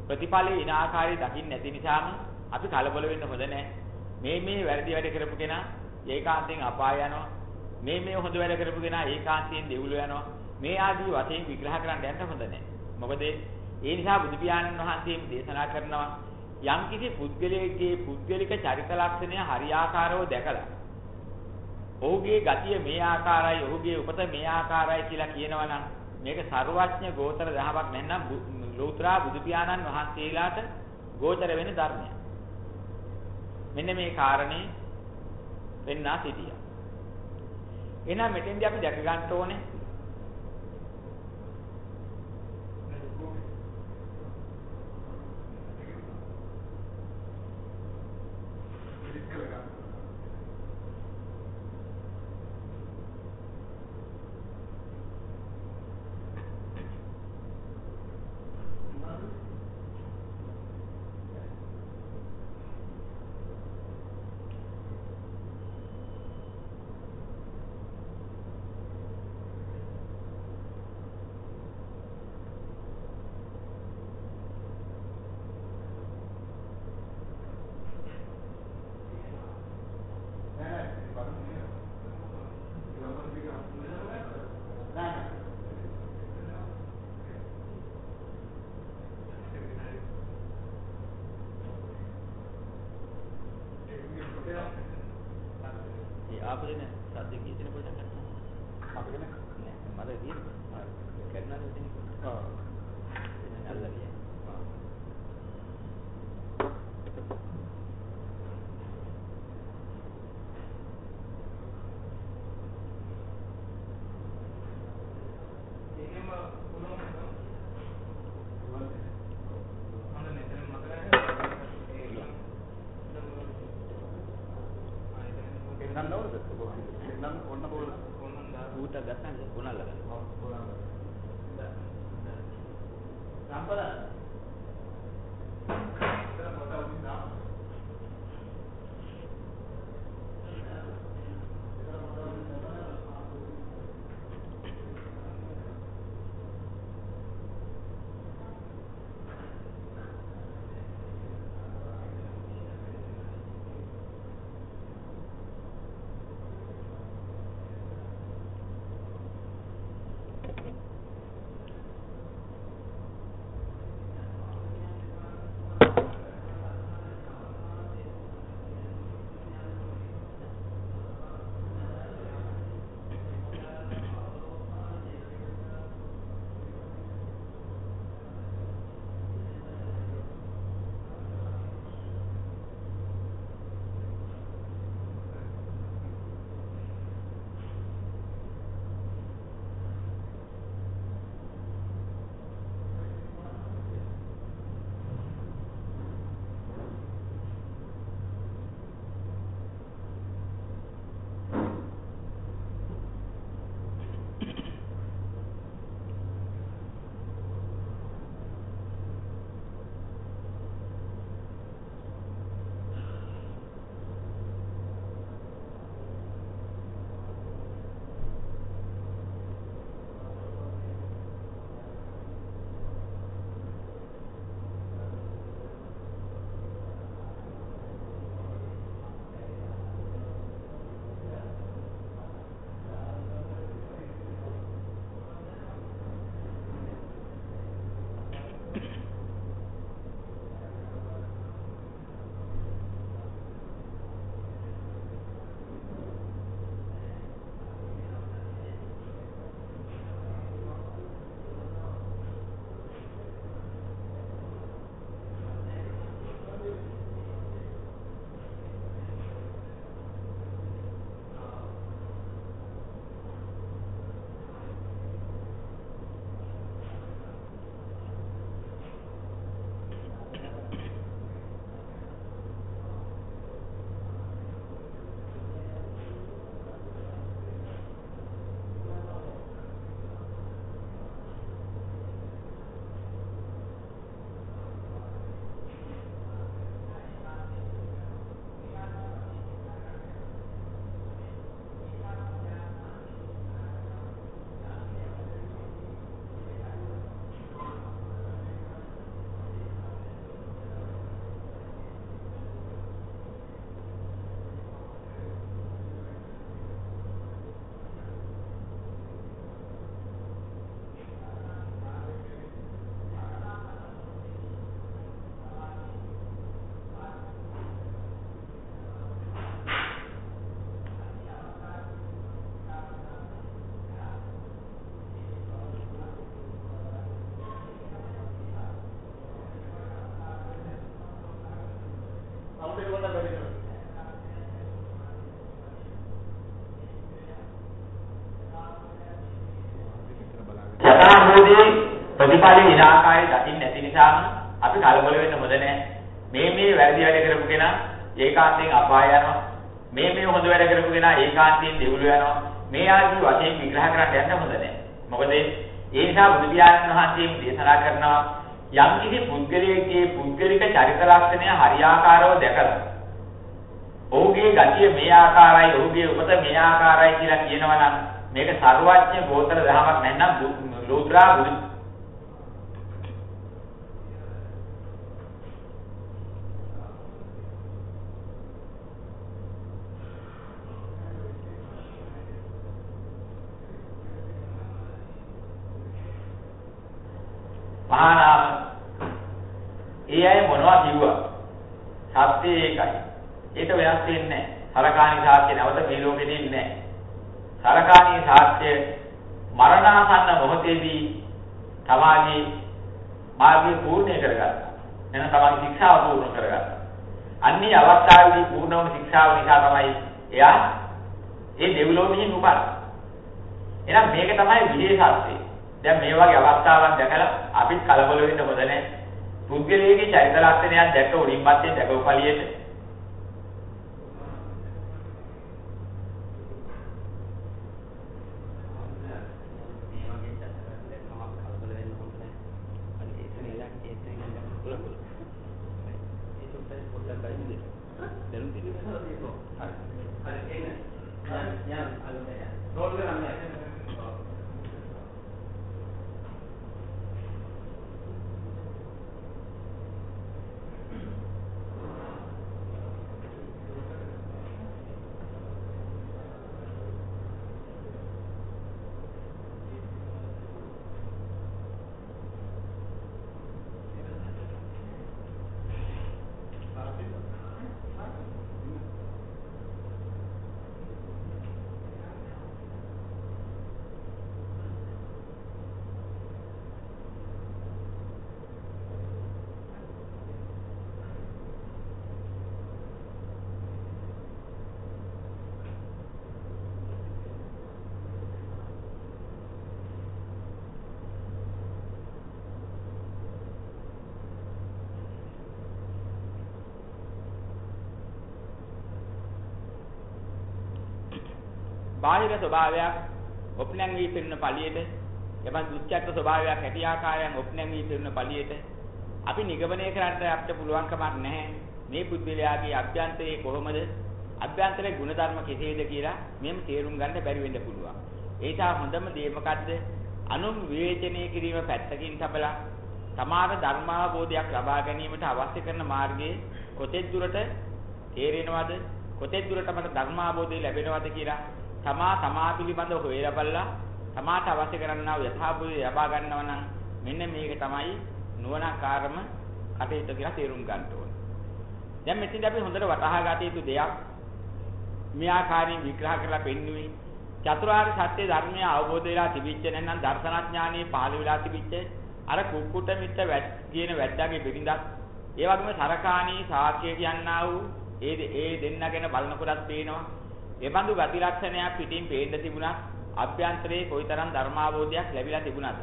ප්‍රතිඵලයේ ඉන ආකාරය දකින්න නැති නිසාම අපි කලබල වෙන්න හොඳ නැහැ. මේ මේ වැරදි වැඩ කරපු කෙනා ඒකාන්තයෙන් අපාය යනවා. මේ මේ හොඳ වැඩ කරපු කෙනා ඒකාන්තයෙන් දෙව්ලොව යනවා. මේ ආදී වශයෙන් විග්‍රහ කරන්න යන්න හොඳ නැහැ. මොකද ඒ නිසා බුදු පියාණන් වහන්සේ දේශනා කරනවා යම්කිසි පුද්ගලයෙක්ගේ පුද්ගලික චරිත ලක්ෂණය හරියාකාරව දැකලා ඔහුගේ ගතිය මේ ආකාරයි ඔහුගේ උපත මේ ආකාරයි කියලා කියනවා නම් මේක ਸਰවඥ ගෝතර දහමක් නැත්නම් ලෝත්‍රා බුදු පියාණන් වහන්සේලාට ගෝචර වෙන ධර්මයක්. මෙන්න මේ කාරණේ වෙන්නා සිටියා. එහෙනම් මෙතෙන්දී අපි දැක ගන්න ඕනේ ආපදින සද්ද කී දෙනෙක් පොඩ්ඩක් කරන්න. අපගෙන නෑ හේතුඵල විනාකාරය දකින්න නැති නිසාම අපි කලබල වෙන්න හොඳ නැහැ. මේ මේ වැරදි වැඩ කරපු කෙනා ඒකාන්තයෙන් අපාය යනවා. මේ මේ හොඳ වැඩ කරපු කෙනා ඒකාන්තයෙන් දෙවුල යනවා. මේ ආදී වශයෙන් විග්‍රහ කරන්න යන්න හොඳ නැහැ. මොකද ඒ නිසා බුදු පියාණන් වහන්සේ දේශනා කරනවා යම් කිසි පුද්ගලයෙකුගේ පුද්ගලික චරිත ලක්ෂණය හරියාකාරව දැකලා ඔහුගේ ගතිය මේ ආකාරයි ඔහුගේ උපත මේ ආකාරයි කියලා කියනවා නම් මේක ਸਰවඥ බෝතල දහමක් නැත්නම් ලෝත්‍රා බුදු මහානාම ඒ අය මොනවා කිව්වා සත්‍ය ඒකයි. ඒක වෙනස් වෙන්නේ නැහැ. සරකාණී සාක්ෂි නැවත මේ ලෝකෙදී නැහැ. සරකාණී සාක්ෂ්‍ය මරණාසන්න මොහොතේදී තමාගේ මාර්ගය පූර්ණ කරගත්තා. එන තමාගේ ශික්ෂාව පූර්ණ කරගත්තා. අන්නේ අවස්ථාවේදී පූර්ණ වුණු ශික්ෂාව නිසා තමයි එයා ඒ දෙවිලෝකෙකින් උපන්. එහෙනම් මේක තමයි විශේෂත්වය. දැන් මේ වගේ අවස්ථාවක් දැකලා අපිත් කලබල වෙන්න හොඳ නැහැ. පුද්ගලයාගේ චරිත ලක්ෂණයක් දැක්ක උඩින් පස්සේ දැකපු පළියට බාහිර ස්වභාවයක් ඔප්නැන් වී පිරුණ පළියට එවන් දුච්චත්ත ස්වභාවයක් හැටි ආකාරයෙන් ඔප්නැන් වී පිරුණ පළියට අපි නිගමනය කරන්න අපිට පුළුවන් කමක් නැහැ. මේ පුද්ගලයාගේ අභ්‍යන්තරයේ කොහොමද? අභ්‍යන්තරයේ ಗುಣධර්ම කෙසේද කියලා මෙම් තේරුම් ගන්න බැරි වෙන්න පුළුවන්. ඒ නිසා හොඳම දේ මොකද්ද? අනුන් විවේචනය කිරීම පැත්තකින් තබලා තමාර ධර්මාවබෝධයක් ලබා ගැනීමට අවශ්‍ය කරන මාර්ගයේ කොතෙක් දුරට තේරෙනවද? කොතෙක් දුරට මට ධර්මාවබෝධය ලැබෙනවද කියලා තමා තමා පිළිබඳව හොයලා බලලා තමාට අවශ්‍ය කරන්නා වූ යථාභූතය ලබා ගන්නව නම් මෙන්න මේක තමයි නුවණකාරම කටයුතු කියලා තේරුම් ගන්න ඕනේ. දැන් මෙතෙන්දී අපි හොඳට වටහා ගත යුතු දෙයක් මේ ආකාරයෙන් විග්‍රහ කරලා පෙන්වුවේ චතුරාර්ය සත්‍ය ධර්මය අවබෝධ වෙලා තිබිච්ච නැත්නම් දර්ශනඥානීය පහළ වෙලා තිබිච්ච අර කුක්කුට මිත්‍ර කියන වැද්දාගේ බිරිඳක් ඒ වගේම සරකාණී සාක්‍ය කියනා වූ ඒ ඒ දෙන්න ගැන බලනකොටත් පේනවා ඒ බඳු ගති ලක්ෂණයක් පිටින් පේන්න තිබුණා. අභ්‍යන්තරයේ කොයිතරම් ධර්මාවබෝධයක් ලැබිලා තිබුණාද?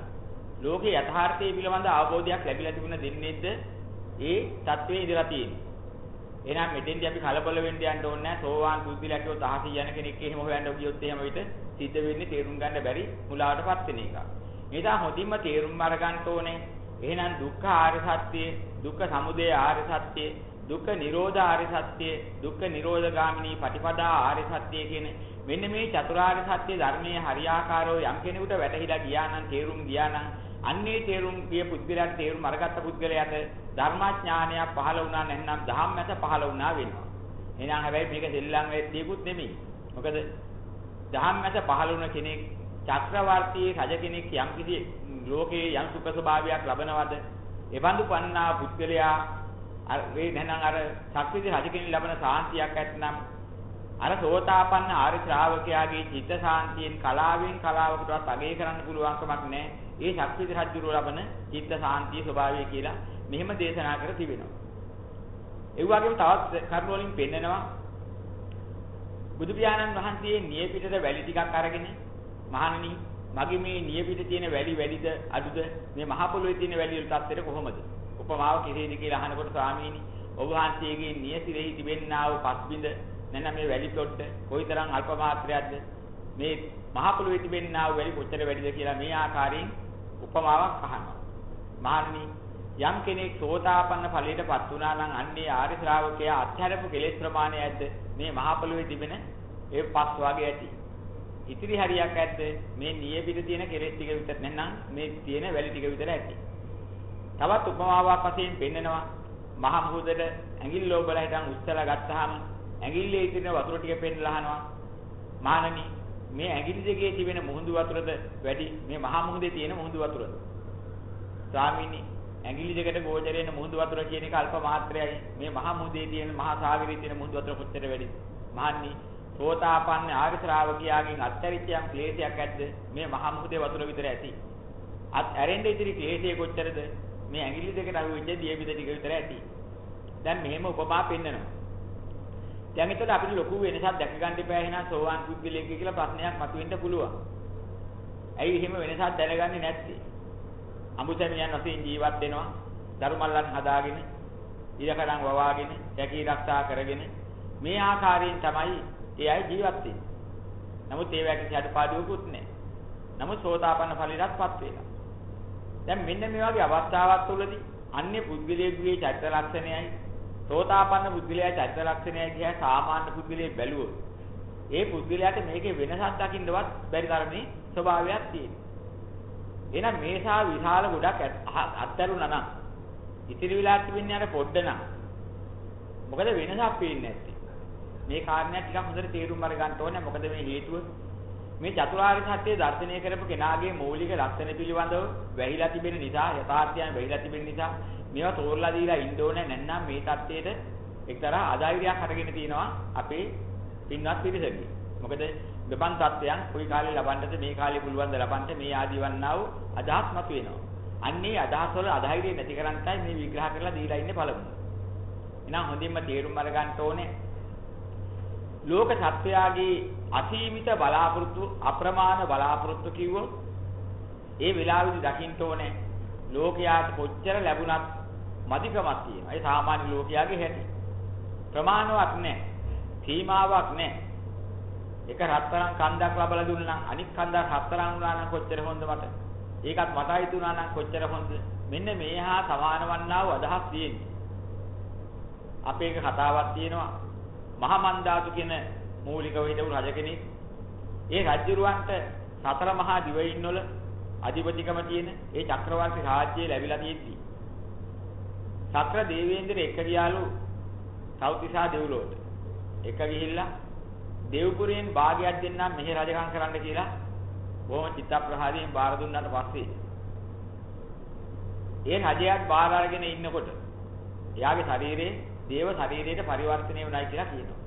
ලෝකේ යථාර්ථය පිළිබඳ අවබෝධයක් ලැබිලා තිබුණ දෙන්නේද? ඒ தત્ත්වයේ ඉඳලා තියෙන්නේ. එහෙනම් මෙතෙන්දී අපි කලබල වෙන්න යන්න ඕනේ නැහැ. සෝවාන් බුද්ධිලා කිව්වොත් අහසී යන කෙනෙක් එහෙම හොයන්න ගියොත් එහෙම විතර සිද්ධ වෙන්නේ තේරුම් ගන්න බැරි මුලාවටපත් වෙන එක. නිසා හොඳින්ම තේරුම් අරගන්න ඕනේ. එහෙනම් දුක්ඛ ආර්ය සත්‍ය දුක්ඛ සමුදය ආර්ය සත්‍ය දුක්ඛ නිරෝධ ආර්ය සත්‍ය දුක්ඛ නිරෝධ ගාමිනී පටිපදා ආර්ය සත්‍ය කියන මෙන්න මේ චතුරාර්ය සත්‍ය ධර්මයේ හරියාකාරව යම් කෙනෙකුට වැටහිලා ගියා නම් තේරුම් ගියා නම් අන්නේ තේරුම් ගිය පුද්ගලයාට තේරුම් අරගත්ත පුද්ගලයාට ධර්මාඥානයක් පහළ වුණා නැත්නම් ධම්මැස පහළ වුණා වෙනවා. එහෙනම් හැබැයි මේක දෙල්ලම් වෙද්දීකුත් නෙමෙයි. මොකද ධම්මැස පහළ වුණ කෙනෙක් චක්‍රවර්ති රජ කෙනෙක් යම් කිසි ලෝකයේ යම් සුඛ ස්වභාවයක් ලබනවද? එවන්දු පන්නා පුද්ගලයා අර වේ නැත්නම් අර ශක්තිති රජ කෙනෙක් ලබන සාන්තියක් ඇත්නම් අර සෝතාපන්න ආර්ය ශ්‍රාවකයාගේ චිත්ත සාන්තියෙන් කලාවෙන් කලාවකටවත් අගය කරන්න පුළුවන් කමක් නැහැ. ඒ ශක්තිති රජුරෝ ලබන චිත්ත සාන්තිය ස්වභාවය කියලා මෙහෙම දේශනා කර තිබෙනවා. ඒ වගේම තවත් කරුණු වලින් පෙන්නනවා බුදු පියාණන් වහන්සේ නිය පිටට වැලි ටිකක් අරගෙන මහණනි මගේ මේ නියපිට තියෙන වැලි වැඩිද අඩුද මේ මහ පොළොවේ තියෙන වැලි වල තත්ත්වයට කොහොමද? උපමාව කෙරෙහිද කියලා අහනකොට ස්වාමීනි ඔබ වහන්සේගේ නියසිරෙහි තිබෙන්නා වූ පස්බිඳ නැත්නම් මේ වැලි පොට්ට කොයිතරම් අල්ප මාත්‍රයක්ද මේ මහ පොළොවේ තිබෙන්නා වූ වැලි කොච්චර වැඩිද කියලා මේ ආකාරයෙන් උපමාවක් අහනවා. මහණනි යම් කෙනෙක් සෝතාපන්න ඵලයටපත් වුණා නම් අන්නේ ආර්ය ශ්‍රාවකයා අත්හැරපු කෙලෙස් ප්‍රමාණය ඇද්ද මේ මහ පොළොවේ තිබෙන ඒ පස් වගේ ඇති. ඉතිරි හරියක් ඇද්ද මේ නිය පිට තියෙන කෙලෙස් ටික විතර නැත්නම් මේ තියෙන වැලි ටික විතර ඇති. තවත් උපමාවක් වශයෙන් පෙන්නනවා. මහ මුහුදට ඇඟිල්ල ඔබලා හිටන් උස්සලා ගත්තාම ඇඟිල්ලේ තියෙන වතුර ටික පෙන්නලා අහනවා. මානනි මේ ඇඟිලි දෙකේ තිබෙන මුහුදු වතුරද? වැඩි මේ මහ මුහුදේ තියෙන මුහුදු වතුරද ස්වාමීනි ඇඟිලි දෙකට ගෝචර වෙන මුහුදු වතුර කියන එක අල්ප මාත්‍රයයි. මේ මහ මුහුදේ තියෙන මහා සාගරයේ තියෙන මුහුදු වතුර කොච්චර වැඩිද මහන්නි සෝතාපන්න ආර්ය ශ්‍රාවකයාගෙන් අත්තරිච්ච යම් ක්ලේශයක් ඇද්ද? මේ මහ මුහුදේ වතුර විතර ඇති. අත් ඇරෙන්න ඉතිරි ක්ලේශය කොච්චරද? මේ ඇඟිලි දෙකට අහුවෙච්ච දියවිද ටික විතර ඇති දැන් මෙහෙම උපමා පෙන්නනවා දැන් එතකොට අපිට ලොකු වෙනසක් දැක ගන්න එපා එහෙනම් සෝවාන් පුද්ගලයෙක් කියලා ප්‍රශ්නයක් මතුවෙන්න පුළුවන්. ඇයි එහෙම වෙනසක් දැනගන්නේ නැත්තේ? අමුසැමියන් වශයෙන් ජීවත් වෙනවා, ධර්මල්ලන් හදාගෙන, ඉරකඩම් වවාගෙන, රැකී ආරක්ෂා කරගෙන මේ ආකාරයෙන් තමයි ඒ අය ජීවත් වෙන්නේ. නමුත් ඒ වගේ අඩපාඩුවකුත් නැහැ. නමුත් සෝතාපන්න ඵලයටත්පත් වෙලා. දැන් මෙන්න මේ වගේ අවස්ථාවක් තුළදී අන්‍ය පුද්ගලයෙකුගේ චරිත ලක්ෂණයයි සෝතාපන්න පුද්ගලයා චරිත ලක්ෂණය කියලා සාමාන්‍ය පුද්ගලයෙක් බැලුවොත් ඒ පුද්ගලයාට මේකේ වෙනසක් දකින්නවත් බැරි තරමේ ස්වභාවයක් තියෙනවා. එහෙනම් මේසා විශාල ගොඩක් අත්තරුණා නම් ඉතිරි වෙලා තිබෙන්නේ අර පොඩ්ඩ නම් මොකද වෙනසක් පේන්නේ නැත්තේ. මේ කාරණයක් ටිකක් හොඳට තේරුම් අරගන්න ඕනේ. මොකද මේ හේතුව මේ චතුරාර්ය සත්‍ය දර්ශනය කරපු කෙනාගේ මූලික ලක්ෂණ පිළිබඳව වැහිලා තිබෙන නිසා යථාර්ථයන් වැහිලා තිබෙන නිසා මේවා තෝරලා දීලා ඉන්න ඕනේ නැත්නම් මේ தත්ත්වයට එක්තරා ආදායිරයක් හටගෙන තියෙනවා අපේ පින්වත් පිරිසගේ. මොකද ගබන් தත්ත්වයන් කොයි කාලේ ලබන්නද මේ කාලේ පුළුවන්ද ලබන්න මේ ආදිවන්නා වූ අදහස් මත වෙනවා. අන්නේ අදහස් වල ආදායිරය නැති කරන්ටයි මේ විග්‍රහ කරලා දීලා ඉන්නේ පළමුව. එහෙනම් හොඳින්ම තේරුම් අරගන්න ඕනේ ලෝක සත්‍යයගේ අසීමිත බලාපොරොත්තු අප්‍රමාණ බලාපොරොත්තු කිව්වොත් ඒ වෙලාවෙදි දකින්න ඕනේ ලෝකයාට කොච්චර ලැබුණත් මදිකමක් තියෙනවා. ඒ සාමාන්‍ය ලෝකයාගේ හැටි. ප්‍රමාණවත් නැහැ. සීමාවක් නැහැ. එක රත්තරන් කන්දක් ලබලා දුන්නා නම් අනික් කන්දක් රත්තරන් වුණා නම් කොච්චර හොඳ මට. ඒකත් මට අයිති වුණා නම් කොච්චර හොඳ. මෙන්න මේ හා සමාන වන්නා වූ අදහස් තියෙන්නේ. අපේ එක කතාවක් තියෙනවා. මහා මන්දාතු කියන මූලිකව හිටපු රජ කෙනෙක්. ඒ රජුරවන්ට සතර මහා දිවයින් වල අධිපතිකම තියෙන ඒ චක්‍රවර්ති රාජ්‍යය ලැබිලා තියෙද්දි සක්‍ර දේවේන්ද්‍ර එක ගියාලු සෞතිසා දෙව්ලොවට. එක ගිහිල්ලා දේවපුරයෙන් භාගයක් දෙන්නම් මෙහි රජකම් කරන්න කියලා බොහොම චිත්ත ප්‍රහාදයෙන් බාර දුන්නාට පස්සේ ඒ රජයාත් බාර අරගෙන ඉන්නකොට එයාගේ ශරීරේ දේව ශරීරයට පරිවර්තනය වුණයි කියලා කියනවා.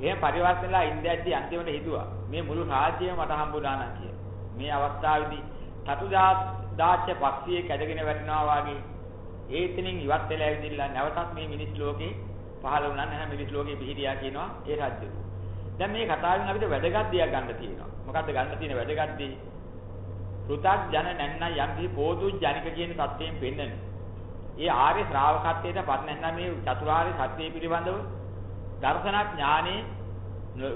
එහෙම පරිවර්තනලා ඉන්දියාදී අන්තිමට හිතුවා මේ මුළු රාජ්‍යයම මට හම්බුණා නම් කියලා. මේ අවස්ථාවේදී තතුදාච්ච පක්ෂියේ කැදගෙන වැටෙනවා වාගේ ඒ එතනින් ඉවත් වෙලා ඇවිදින්න නැවතත් මේ මිනිස් ලෝකේ පහළ වුණා නැහැ මිනිස් ලෝකේ පිහිටියා කියනවා ඒ රාජ්‍යය. දැන් මේ කතාවෙන් අපිට වැදගත් දෙයක් ගන්න තියෙනවා. මොකද්ද ගන්න තියෙන වැදගත් දේ? පෘථග් ජන නැන්නා යම් කිසි පොදු ජනික කියන தත්වයෙන් පෙන්වන්නේ. ඒ ආර්ය ශ්‍රාවකත්වයට පත් නැත්නම් මේ චතුරාර්ය සත්‍ය පිළිබඳව දර්ශන ඥානෙ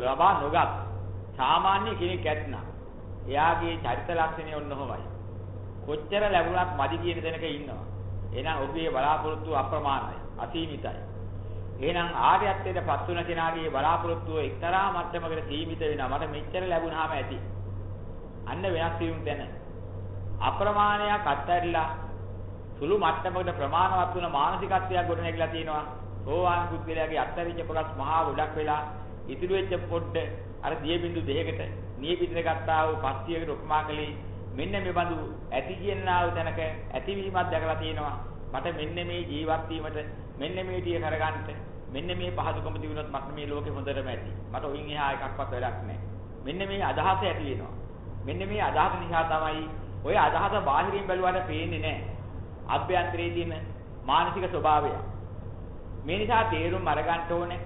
ලබා නොගත් සාමාන්‍ය කෙනෙක් ඇත්නම් එයාගේ චරිත ලක්ෂණය ඔන්නෝමයි. කොච්චර ලැබුණත් මදි කියන තැනක ඉන්නවා. එහෙනම් ඔබේ බලාපොරොත්තු අප්‍රමාණයි, අසීමිතයි. එහෙනම් ආර්යත්වයට පත් වුණ කෙනාගේ බලාපොරොත්තුව එක්තරා මට්ටමකට සීමිත වෙනවා. මට මෙච්චර ලැබුණාම ඇති. අන්න වෙනස් වීම දැන. අප්‍රමාණයක් අත්හැරිලා සුළු මට්ටමකට ප්‍රමාණවත් වුණ මානසිකත්වයක් ගොඩනැගිලා තියෙනවා. සෝවාන් පුද්ගලයාගේ අත්හැරිච්ච කොටස් මහා ගොඩක් වෙලා ඉතුරු වෙච්ච පොඩ්ඩ අර දිය බිඳු දෙකකට නිය පිටර ගත්තා වූ පස්තියකට උපමා කළේ මෙන්න මේ බඳු ඇති කියනා වූ තැනක ඇතිවීමක් දැකලා තියෙනවා. මට මෙන්න මේ ජීවත් වීමට මෙන්න මේ ටික කරගන්නට මෙන්න මේ පහසුකම තිබුණොත් මට මේ ලෝකෙ හොඳටම ඇති. මට ඔයින් එහා එකක්වත් වැඩක් නැහැ. මෙන්න මේ අදහස ඇති වෙනවා. මෙන්න මේ අදහස නිසා තමයි ඔය අදහස බාහිරින් බැලුවාට පේන්නේ නැහැ. අභ්‍යන්තරයේ තියෙන මානසික ස්වභාවය. මේ නිසා තේරුම් අරගන්න ඕනේ.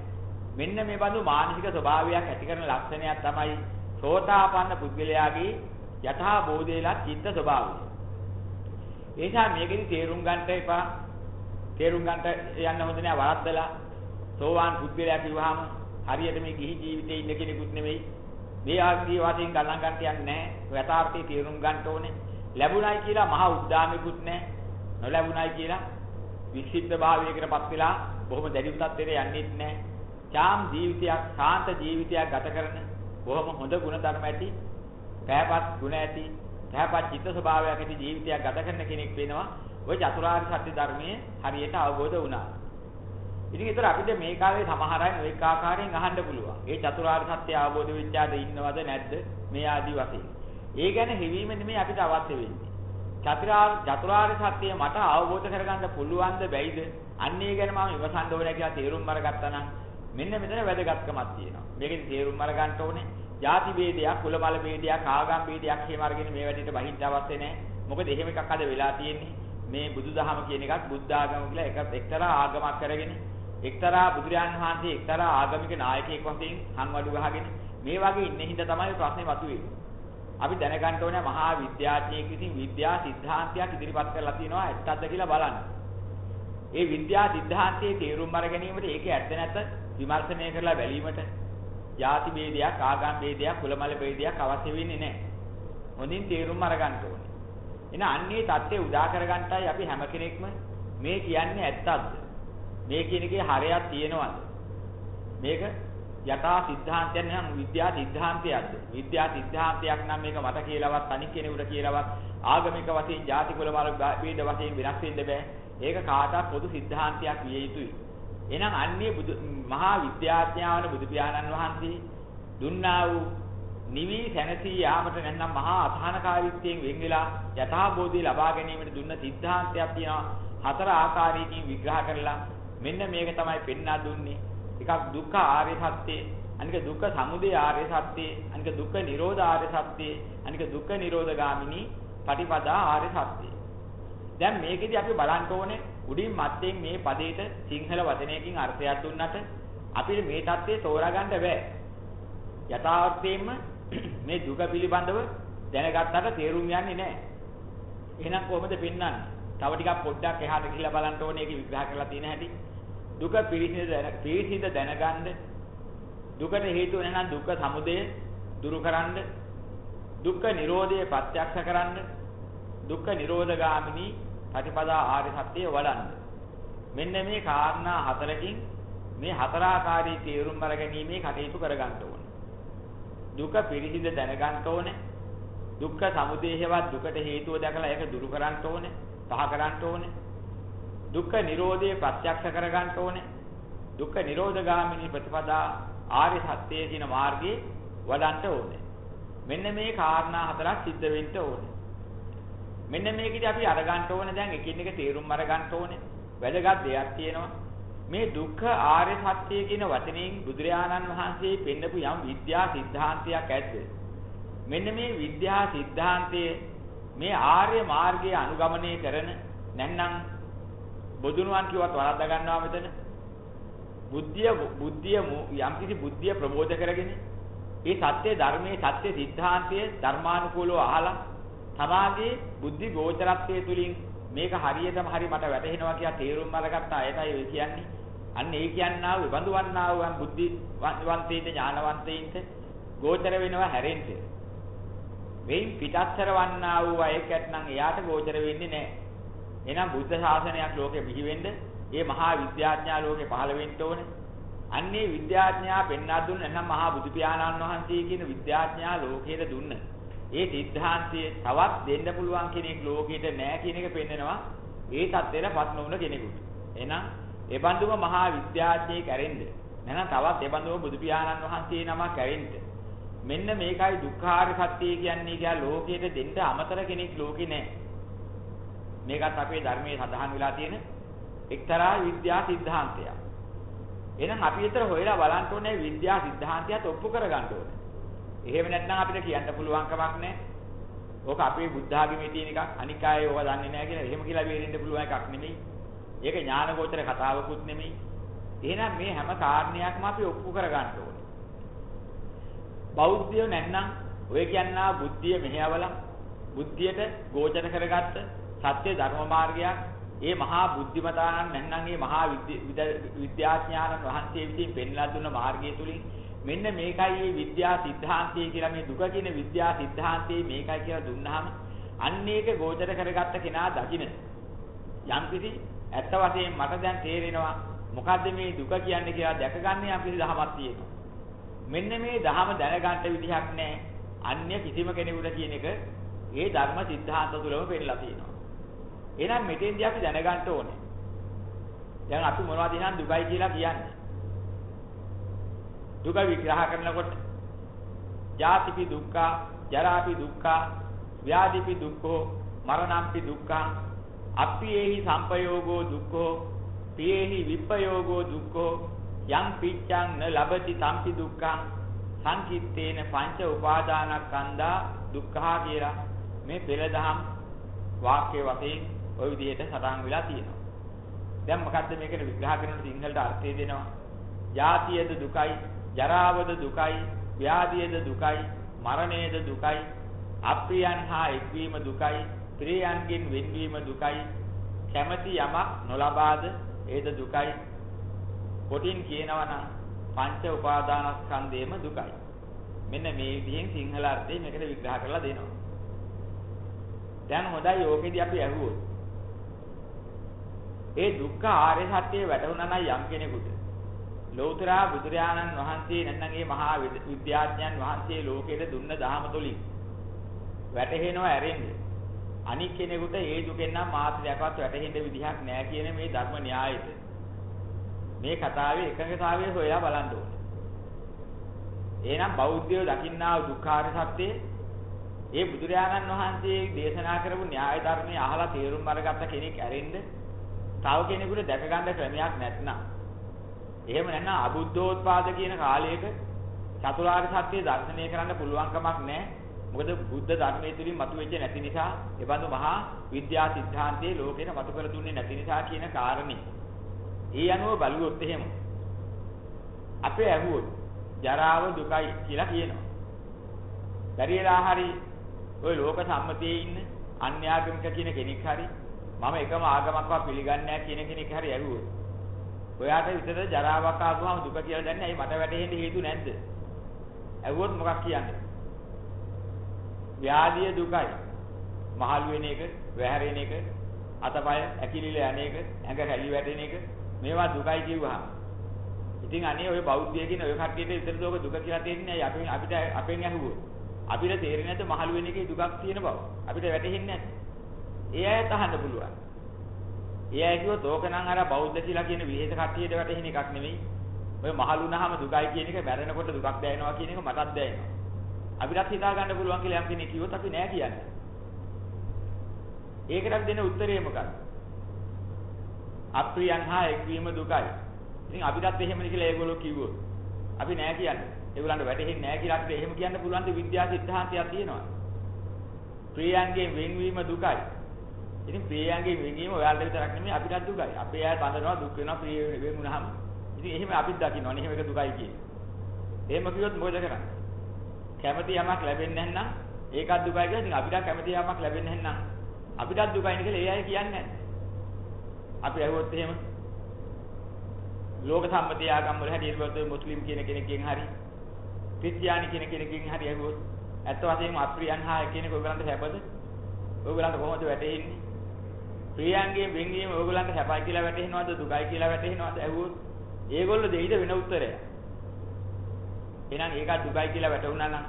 මෙන්න මේ බඳු මානසික ස්වභාවයක් ඇති කරන ලක්ෂණයක් තමයි සෝතාපන්න පුද්ගලයාගේ යථා බෝධේලා චිත්ත ස්වභාවය. ඒ නිසා මේකෙදි තේරුම් ගන්නට එපා. තේරුම් ගන්නට යන්න හොඳ නෑ වරද්දලා. සෝවාන් පුද්ගලයා කිව්වහම හරියට මේ ගිහි ජීවිතේ ඉන්න කෙනෙකුත් නෙවෙයි. මේ ආගිය වශයෙන් ගණන් ගන්නට යන්නේ නෑ. යථාර්ථයේ තේරුම් ගන්න ඕනේ. ලැබුණයි කියලා මහා උද්දාමෙකුත් නෑ. නොලැබුණයි කියලා වික්ෂිප්ත භාවයකටපත් වෙලා බොහොම දැඩි තත්ත්වයට යන්නේත් නෑ. ඡාම් ජීවිතයක්, සාන්ත ජීවිතයක් ගත කරන බොහොම හොඳ ගුණ ධර්ම ඇති, පෑපත් ගුණ ඇති, පෑපත් චිත්ත ස්වභාවයක් ඇති ජීවිතයක් ගත කරන කෙනෙක් වෙනවා. ওই චතුරාර්ය සත්‍ය ධර්මයේ හරියට අවබෝධ වුණා. ඉතින් ඒතර අපිට මේ කාලේ සමහර අය මේක ආකාරයෙන් අහන්න පුළුවන්. ඒ චතුරාර්ය සත්‍ය අවබෝධ වෙච්ච ආද ඉන්නවද නැද්ද? මේ ආදි වශයෙන්. ඒ ගැන හිවීම නෙමෙයි අපිට අවශ්‍ය වෙන්නේ. චතුරාර්ය සත්‍යය මට අවබෝධ කරගන්න පුළුවන්ද බැයිද? අන්න ඒ ගැන මම ඉවසන්න ඕනේ කියලා තේරුම් අරගත්තා නම් මෙන්න මෙතන වැදගත්කමක් තියෙනවා. මේකෙන් තේරුම් අරගන්න ඕනේ. ಜಾති ભેදයක්, කුල බල ભેදයක්, ආගම් ભેදයක් එහෙම අරගෙන මේ වැඩේට බහින්න අවශ්‍ය නැහැ. මොකද එහෙම එකක් අද වෙලා තියෙන්නේ. මේ බුදුදහම කියන එකත් බුද්ධ ආගම කියලා එකත් එක්තරා ආගමක් කරගෙන එක්තරා බුදුරයන් වහන්සේ එක්තරා ආගමික නායකයෙක් වශයෙන් හන්වඩු ගහගෙන මේ වගේ ඉන්න හින්දා තමයි ප්‍රශ්නේ මතුවේ. අපි දැනගන්න ඕනේ මහා විද්‍යාඥයෙක් විසින් විද්‍යා સિદ્ધාන්තයක් ඉදිරිපත් කරලා තියෙනවා ඇත්තද කියලා බලන්න. ඒ විද්‍යා સિદ્ધාන්තයේ තේරුම් අර ගැනීමට ඒකේ ඇත්ත නැත්ද විමර්ශනය කරලා බැලීමට ಜಾති ભેදයක්, ආගම් ભેදයක්, කුලමල ભેදයක් අවශ්‍ය වෙන්නේ නැහැ. හොඳින් තේරුම් අරගන්න ඕනේ. එහෙනම් අන්නේ தත්ත්වය උදා කරගන්නටයි අපි හැම කෙනෙක්ම මේ කියන්නේ ඇත්තක්ද? මේ කියන එකේ හරයක් තියෙනවද? මේක යථා සිද්ධාන්තයක් නම් විද්‍යා සිද්ධාන්තයක්ද? විද්‍යා සිද්ධාන්තයක් නම් මේක මට කියලාවත් අනික් කෙනෙකුට කියලාවත් ආගමික වශයෙන් ಜಾති කුල වල ભેද වශයෙන් වෙනස් වෙන්න බෑ. ඒක කාටවත් පොදු සිද්ධාන්තයක් විය යුතුයි. එහෙනම් අන්නේ බුදු මහා විද්‍යාඥාවන බුදු පියාණන් වහන්සේ දුන්නා වූ නිවි සැනසී යාමට නැත්නම් මහා අසහනකාරීත්වයෙන් වෙන් වෙලා යථාබෝධිය ලබා ගැනීමට දුන්න සිද්ධාන්තයක් තියෙනවා හතර ආකාරයකින් විග්‍රහ කරලා මෙන්න මේක තමයි පෙන්වා දුන්නේ එකක් දුක්ඛ ආර්ය සත්‍ය අනික දුක්ඛ සමුදය ආර්ය සත්‍ය අනික දුක්ඛ නිරෝධ ආර්ය සත්‍ය අනික දුක්ඛ නිරෝධ ගාමිනී පටිපදා ආර්ය සත්‍ය දැන් මේකෙදි අපි බලන්න ඕනේ උඩින් මැත්තෙන් මේ පදේට සිංහල වචනයකින් අර්ථයක් දුන්නට අපිට මේ தත්ත්වය තෝරාගන්න බෑ යථාර්ථයෙන්ම මේ දුක පිළිබඳව දැනගත්තට තේරුම් යන්නේ නැහැ. එහෙනම් කොහොමද පෙන්වන්නේ? තව ටිකක් පොඩ්ඩක් එහාට ගිහිල්ලා බලන්න ඕනේ ඒක විග්‍රහ කරලා තියෙන හැටි. දුක පිරිසිඳ දැන පිරිසිඳ දැනගන්න දුකට හේතුව නැත්නම් දුක්ඛ සමුදය දුරු කරන්න දුක්ඛ නිරෝධය ප්‍රත්‍යක්ෂ කරන්න දුක්ඛ නිරෝධගාමිනී ප්‍රතිපදා ආර්ය සත්‍යය වඩන්න. මෙන්න මේ කාරණා හතරකින් මේ හතරාකාරී තේරුම් අරගැනීමේ කටයුතු කරගන්න ඕනේ. දුක පිරිසිඳ දැනගන්න ඕනේ. දුක්ඛ සමුදය හේවත් දුකට හේතුව දැකලා ඒක දුරු කරන්න ඕනේ. පහ කරන්න ඕනේ. දුක්ඛ නිරෝධය ප්‍රත්‍යක්ෂ කරගන්න ඕනේ. දුක්ඛ නිරෝධගාමිනී ප්‍රතිපදා ආර්ය සත්‍යයේ කියන මාර්ගයේ වඩන්න ඕනේ. මෙන්න මේ කාරණා හතරක් සිද්ධ වෙන්න ඕනේ. මෙන්න මේකදී අපි අරගන්න ඕනේ දැන් එකින් එක තේරුම් අරගන්න ඕනේ. වැදගත් දෙයක් තියෙනවා. මේ දුක්ඛ ආර්ය සත්‍ය කියන වචනයෙන් බුදුරජාණන් වහන්සේ පෙන්නපු යම් විද්‍යා සිද්ධාන්තයක් ඇද්ද? මෙන්න මේ විද්‍යා සිද්ධාන්තයේ මේ ආර්ය මාර්ගයේ අනුගමනය කරන නැත්නම් බොදුනුවන් කිව්වත් වරද්දා ගන්නවා මෙතන. බුද්ධිය බුද්ධිය යම්කිසි බුද්ධිය ප්‍රබෝධ කරගෙන ඒ සත්‍ය ධර්මයේ සත්‍ය සිද්ධාන්තයේ ධර්මානුකූලව අහලා තමාගේ බුද්ධි ගෝචරත්වයේ තුලින් මේක හරියටම හරි මට වැටහෙනවා කියලා තේරුම් අරගත්ත අයටයි ඔය කියන්නේ. අන්න ඒ කියන්නා වූ විබඳු වන්නා වූ බුද්ධි වන්තයින්ට ඥානවන්තයින්ට ගෝචර වෙනවා හැරෙන්න. වෙයින් පිටස්තර වන්නා වූ අයකට නම් එයාට ගෝචර වෙන්නේ නැහැ. එහෙනම් බුද්ධ ශාසනයක් ලෝකෙ බිහි වෙන්න ඒ මහා විද්‍යාඥයා ලෝකෙ පහළ වෙන්න ඕනේ. අන්නේ විද්‍යාඥයා පෙන්වා දුන්න නැත්නම් මහා බුදු පියාණන් වහන්සේ කියන විද්‍යාඥයා ලෝකෙට දුන්න. ඒ සිද්ධාන්තය තවත් දෙන්න පුළුවන් කෙනෙක් ලෝකෙට නැහැ කියන එක පෙන්නනවා. ඒ தත්ත්වයටපත් නොවුන කෙනෙකුට. එහෙනම් ඒ බඳුම මහා විද්‍යාඥයෙක් ඇරෙන්න. නැත්නම් තවත් ඒ බඳුම බුදු පියාණන් වහන්සේ නමක් ඇරෙන්න. මෙන්න මේකයි දුක්ඛාර සත්‍ය කියන්නේ කියලා ලෝකෙට දෙන්න අමතර කෙනෙක් ලෝකේ නැහැ. මේකත් අපේ ධර්මයේ සඳහන් වෙලා තියෙන එක්තරා විද්‍යා සිද්ධාන්තයක්. එහෙනම් අපි විතර හොයලා බලන්න ඕනේ විද්‍යා සිද්ධාන්තයත් ඔප්පු කරගන්න ඕනේ. එහෙම නැත්නම් අපිට කියන්න පුළුවන් කමක් නැහැ. ඕක අපේ බුද්ධ ආගමේ තියෙන එකක්. අනික් අය ඕවා දන්නේ නැහැ කියලා එහෙම කියලා බේරෙන්න පුළුවන් එකක් නෙමෙයි. ඒක ඥානගෝචර කතාවකුත් නෙමෙයි. එහෙනම් මේ හැම කාරණයක්ම අපි ඔප්පු කරගන්න ඕනේ. බෞද්ධයෝ නැත්නම් ඔය කියන්නා බුද්ධිය මෙහෙවලා බුද්ධියට ගෝචර කරගත්ත සත්‍ය ධර්ම මාර්ගයක්. ඒ මහා බුද්ධිමතාණන් නැත්නම් ඒ මහා විද්‍යාඥානන් වහන්සේ විසින් පෙන්ලා දුන්න මාර්ගය තුලින් මෙන්න මේකයි මේ විද්‍යා સિદ્ધාන්තය කියලා මේ දුක කියන විද්‍යා સિદ્ધාන්තය මේකයි කියලා දුන්නාම අන්න ඒක ගෝචර කරගත්ත කෙනා දකින්න යම්කිසි ඇත්ත වශයෙන් මට දැන් තේරෙනවා මොකද්ද මේ දුක කියන්නේ කියලා දැකගන්න යම්කිසි දහමක් තියෙනවා. මෙන්න මේ දහම දැනගන්න විදිහක් නැහැ. අන්‍ය කිසිම කෙනෙකුට කියන එක ඒ ධර්ම સિદ્ધාන්ත තුලම පෙන්නලා තියෙනවා. එහෙනම් මෙතෙන්දී අපි දැනගන්න ඕනේ. දැන් අපි මොනවද එහෙනම් දුකයි කියලා කියන්නේ? දුක විග්‍රහ කරනකොට ජාතිපි දුක්ඛ, ජරාපි දුක්ඛ, ව්‍යාධිපි දුක්ඛෝ, මරණම්පි දුක්ඛං, අප්පියේහි සම්පයෝගෝ දුක්ඛෝ, පියේහි විප්පයෝගෝ දුක්ඛෝ, යම් පිච්ඡං න ලබති සම්පි දුක්ඛං, සංකිට්ඨේන පංච උපාදානස්කන්ධා දුක්ඛා කියලා මේ පෙළදහම් වාක්‍ය වශයෙන් ওই විදිහට සටහන් වෙලා තියෙනවා. දැන් මොකද්ද මේකට විග්‍රහ කරන සිංහලට අර්ථය දෙනවා. ජාතියද දුකයි ජරාවද දුකයි, ව්‍යාධියද දුකයි, මරණයද දුකයි, අප්‍රියයන් හා එක්වීම දුකයි, ප්‍රියයන්ගෙන් වෙන්වීම දුකයි, කැමැති යමක් නොලබාද ඒද දුකයි. කොටින් කියනවා නම් පංච උපාදානස්කන්ධේම දුකයි. මෙන්න මේ විදිහෙන් සිංහල අර්ථය මේකට විග්‍රහ කරලා දෙනවා. දැන් හොඳයි ඕකෙදි අපි අහුවොත්. ඒ දුක්ඛ ආර්ය සත්‍යය වැටුණා නම් යම් කෙනෙකුට ලෞතර බුදුරජාණන් වහන්සේ නැත්නම් මේ මහා විද්‍යාඥයන් වහන්සේ ලෝකෙට දුන්න දහම තුලින් වැටහෙනවා ඇරෙන්නේ. අනික් කෙනෙකුට ඒ දුකෙන් නම් මාත්‍රයක්වත් වැටහෙන්න විදිහක් නැහැ කියන මේ ධර්ම න්‍යායෙට. මේ කතාවේ එකඟතාවය හොයලා බලන්න ඕනේ. එහෙනම් බෞද්ධයෝ දකින්නා වූ දුක්ඛාර සත්‍යයේ ඒ බුදුරජාණන් වහන්සේ දේශනා කරපු න්‍යාය ධර්මයේ අහලා තේරුම් අරගත්ත කෙනෙක් ඇරෙන්න තව කෙනෙකුට දැක ගන්න ක්‍රමයක් නැත්නම් එහෙම නැත්නම් අබුද්ධෝත්පාද කියන කාලයක චතුරාර්ය සත්‍ය දර්ශනය කරන්න පුළුවන් කමක් නැහැ. මොකද බුද්ධ ධර්මයේ තුලින් මතුවෙච්ච නැති නිසා ඒබඳු මහා විද්‍යා સિદ્ધාන්තයේ ලෝකෙට මතු කර දුන්නේ නැති නිසා කියන කාරණේ. ඒ අනුව බලුවොත් එහෙම අපේ ඇහුවොත් ජරාව දුකයි කියලා කියනවා. බැරිලා හරි ওই ලෝක සම්මතියේ ඉන්න අන්‍යාගමික කියන කෙනෙක් හරි මම එකම ආගමක්වත් පිළිගන්නේ නැහැ කියන කෙනෙක් හරි ඇහුවොත් ඔයාට විතර ජරාවක් ආවම දුක කියලා දැනන්නේ ඇයි මට වැටහෙන්න හේතු නැද්ද? ඇහුවොත් මොකක් කියන්නේ? ව්‍යාධිය දුකයි. මහලු වෙන එක, වැහැරෙන එක, අතපය ඇකිලිලා යන එක, ඇඟ රැලි වැටෙන එක මේවා දුකයි කිව්වහම. ඉතින් අනේ ඔය බෞද්ධය කියන ඔය කට්ටියට විතර දුක දුක කියලා තේරෙන්නේ අපින් අපිට අපෙන් ඇහුවොත්. අපිට තේරෙන්නේ නැද්ද මහලු වෙන එකේ දුකක් තියෙන බව? අපිට වැටහෙන්නේ නැද්ද? ඒ අයත් අහන්න පුළුවන්. ඒ අය කිව්වොත් ඕක නම් අර බෞද්ධ කියලා කියන විහෙත කට්ටියට වැටහෙන එකක් නෙවෙයි. ඔය මහලුනහම දුකයි කියන එක මැරෙනකොට දුකක් දැනෙනවා කියන එක මටත් දැනෙනවා. අපිටත් හිතා ගන්න පුළුවන් කියලා යම් කෙනෙක් කිව්වොත් අපි නෑ කියන්නේ. ඒකට දෙන උත්තරේ මොකක්ද? අප්‍රියන් හා එක්වීම දුකයි. ඉතින් අපිටත් එහෙමද කියලා ඒගොල්ලෝ කිව්වොත් අපි නෑ කියන්නේ. ඒගොල්ලන්ට වැටහෙන්නේ නෑ කියලා අපිට එහෙම කියන්න පුළුවන් ද විද්‍යා සිද්ධාන්තයක් තියෙනවා. ප්‍රියයන්ගේ වෙන්වීම දුකයි. ඉතින් ප්‍රියයන්ගේ වෙනීම ඔයාලට විතරක් නෙමෙයි අපිටත් දුකයි. අපේ අය බඳනවා දුක් වෙනවා ප්‍රිය වෙන වුණාම. ඉතින් එහෙම අපිත් දකින්නවනේ එහෙම එක දුකයි කියන්නේ. එහෙම කිව්වොත් මොකද කරන්නේ? කැමති යමක් ලැබෙන්නේ නැත්නම් ඒකත් දුකයි කියලා ඉතින් අපිට කැමති යමක් ලැබෙන්නේ නැත්නම් අපිටත් දුකයි නේ කියලා ඒ අය කියන්නේ නැහැ. අපි ඇහුවොත් එහෙම ලෝක සම්මතිය ආගම් වල හැටියට වලත් මුස්ලිම් කියන කෙනෙක්ගෙන් හරි ක්‍රිස්තියානි කියන කෙනෙක්ගෙන් හරි ඇහුවොත් ඇත්ත වශයෙන්ම අප්‍රියන් හා කෙනෙක් ඔයගලන්ට සැපද? ඔයගලන්ට කොහොමද වැටෙන්නේ? ප්‍රියයන්ගේ වෙන්වීම ඕගොල්ලන්ට සැපයි කියලා වැටහෙනවද දුකයි කියලා වැටහෙනවද ඇහුවොත් ඒගොල්ලෝ දෙයිද වෙන උත්තරයක්. එහෙනම් ඒකත් දුකයි කියලා වැටුණා නම්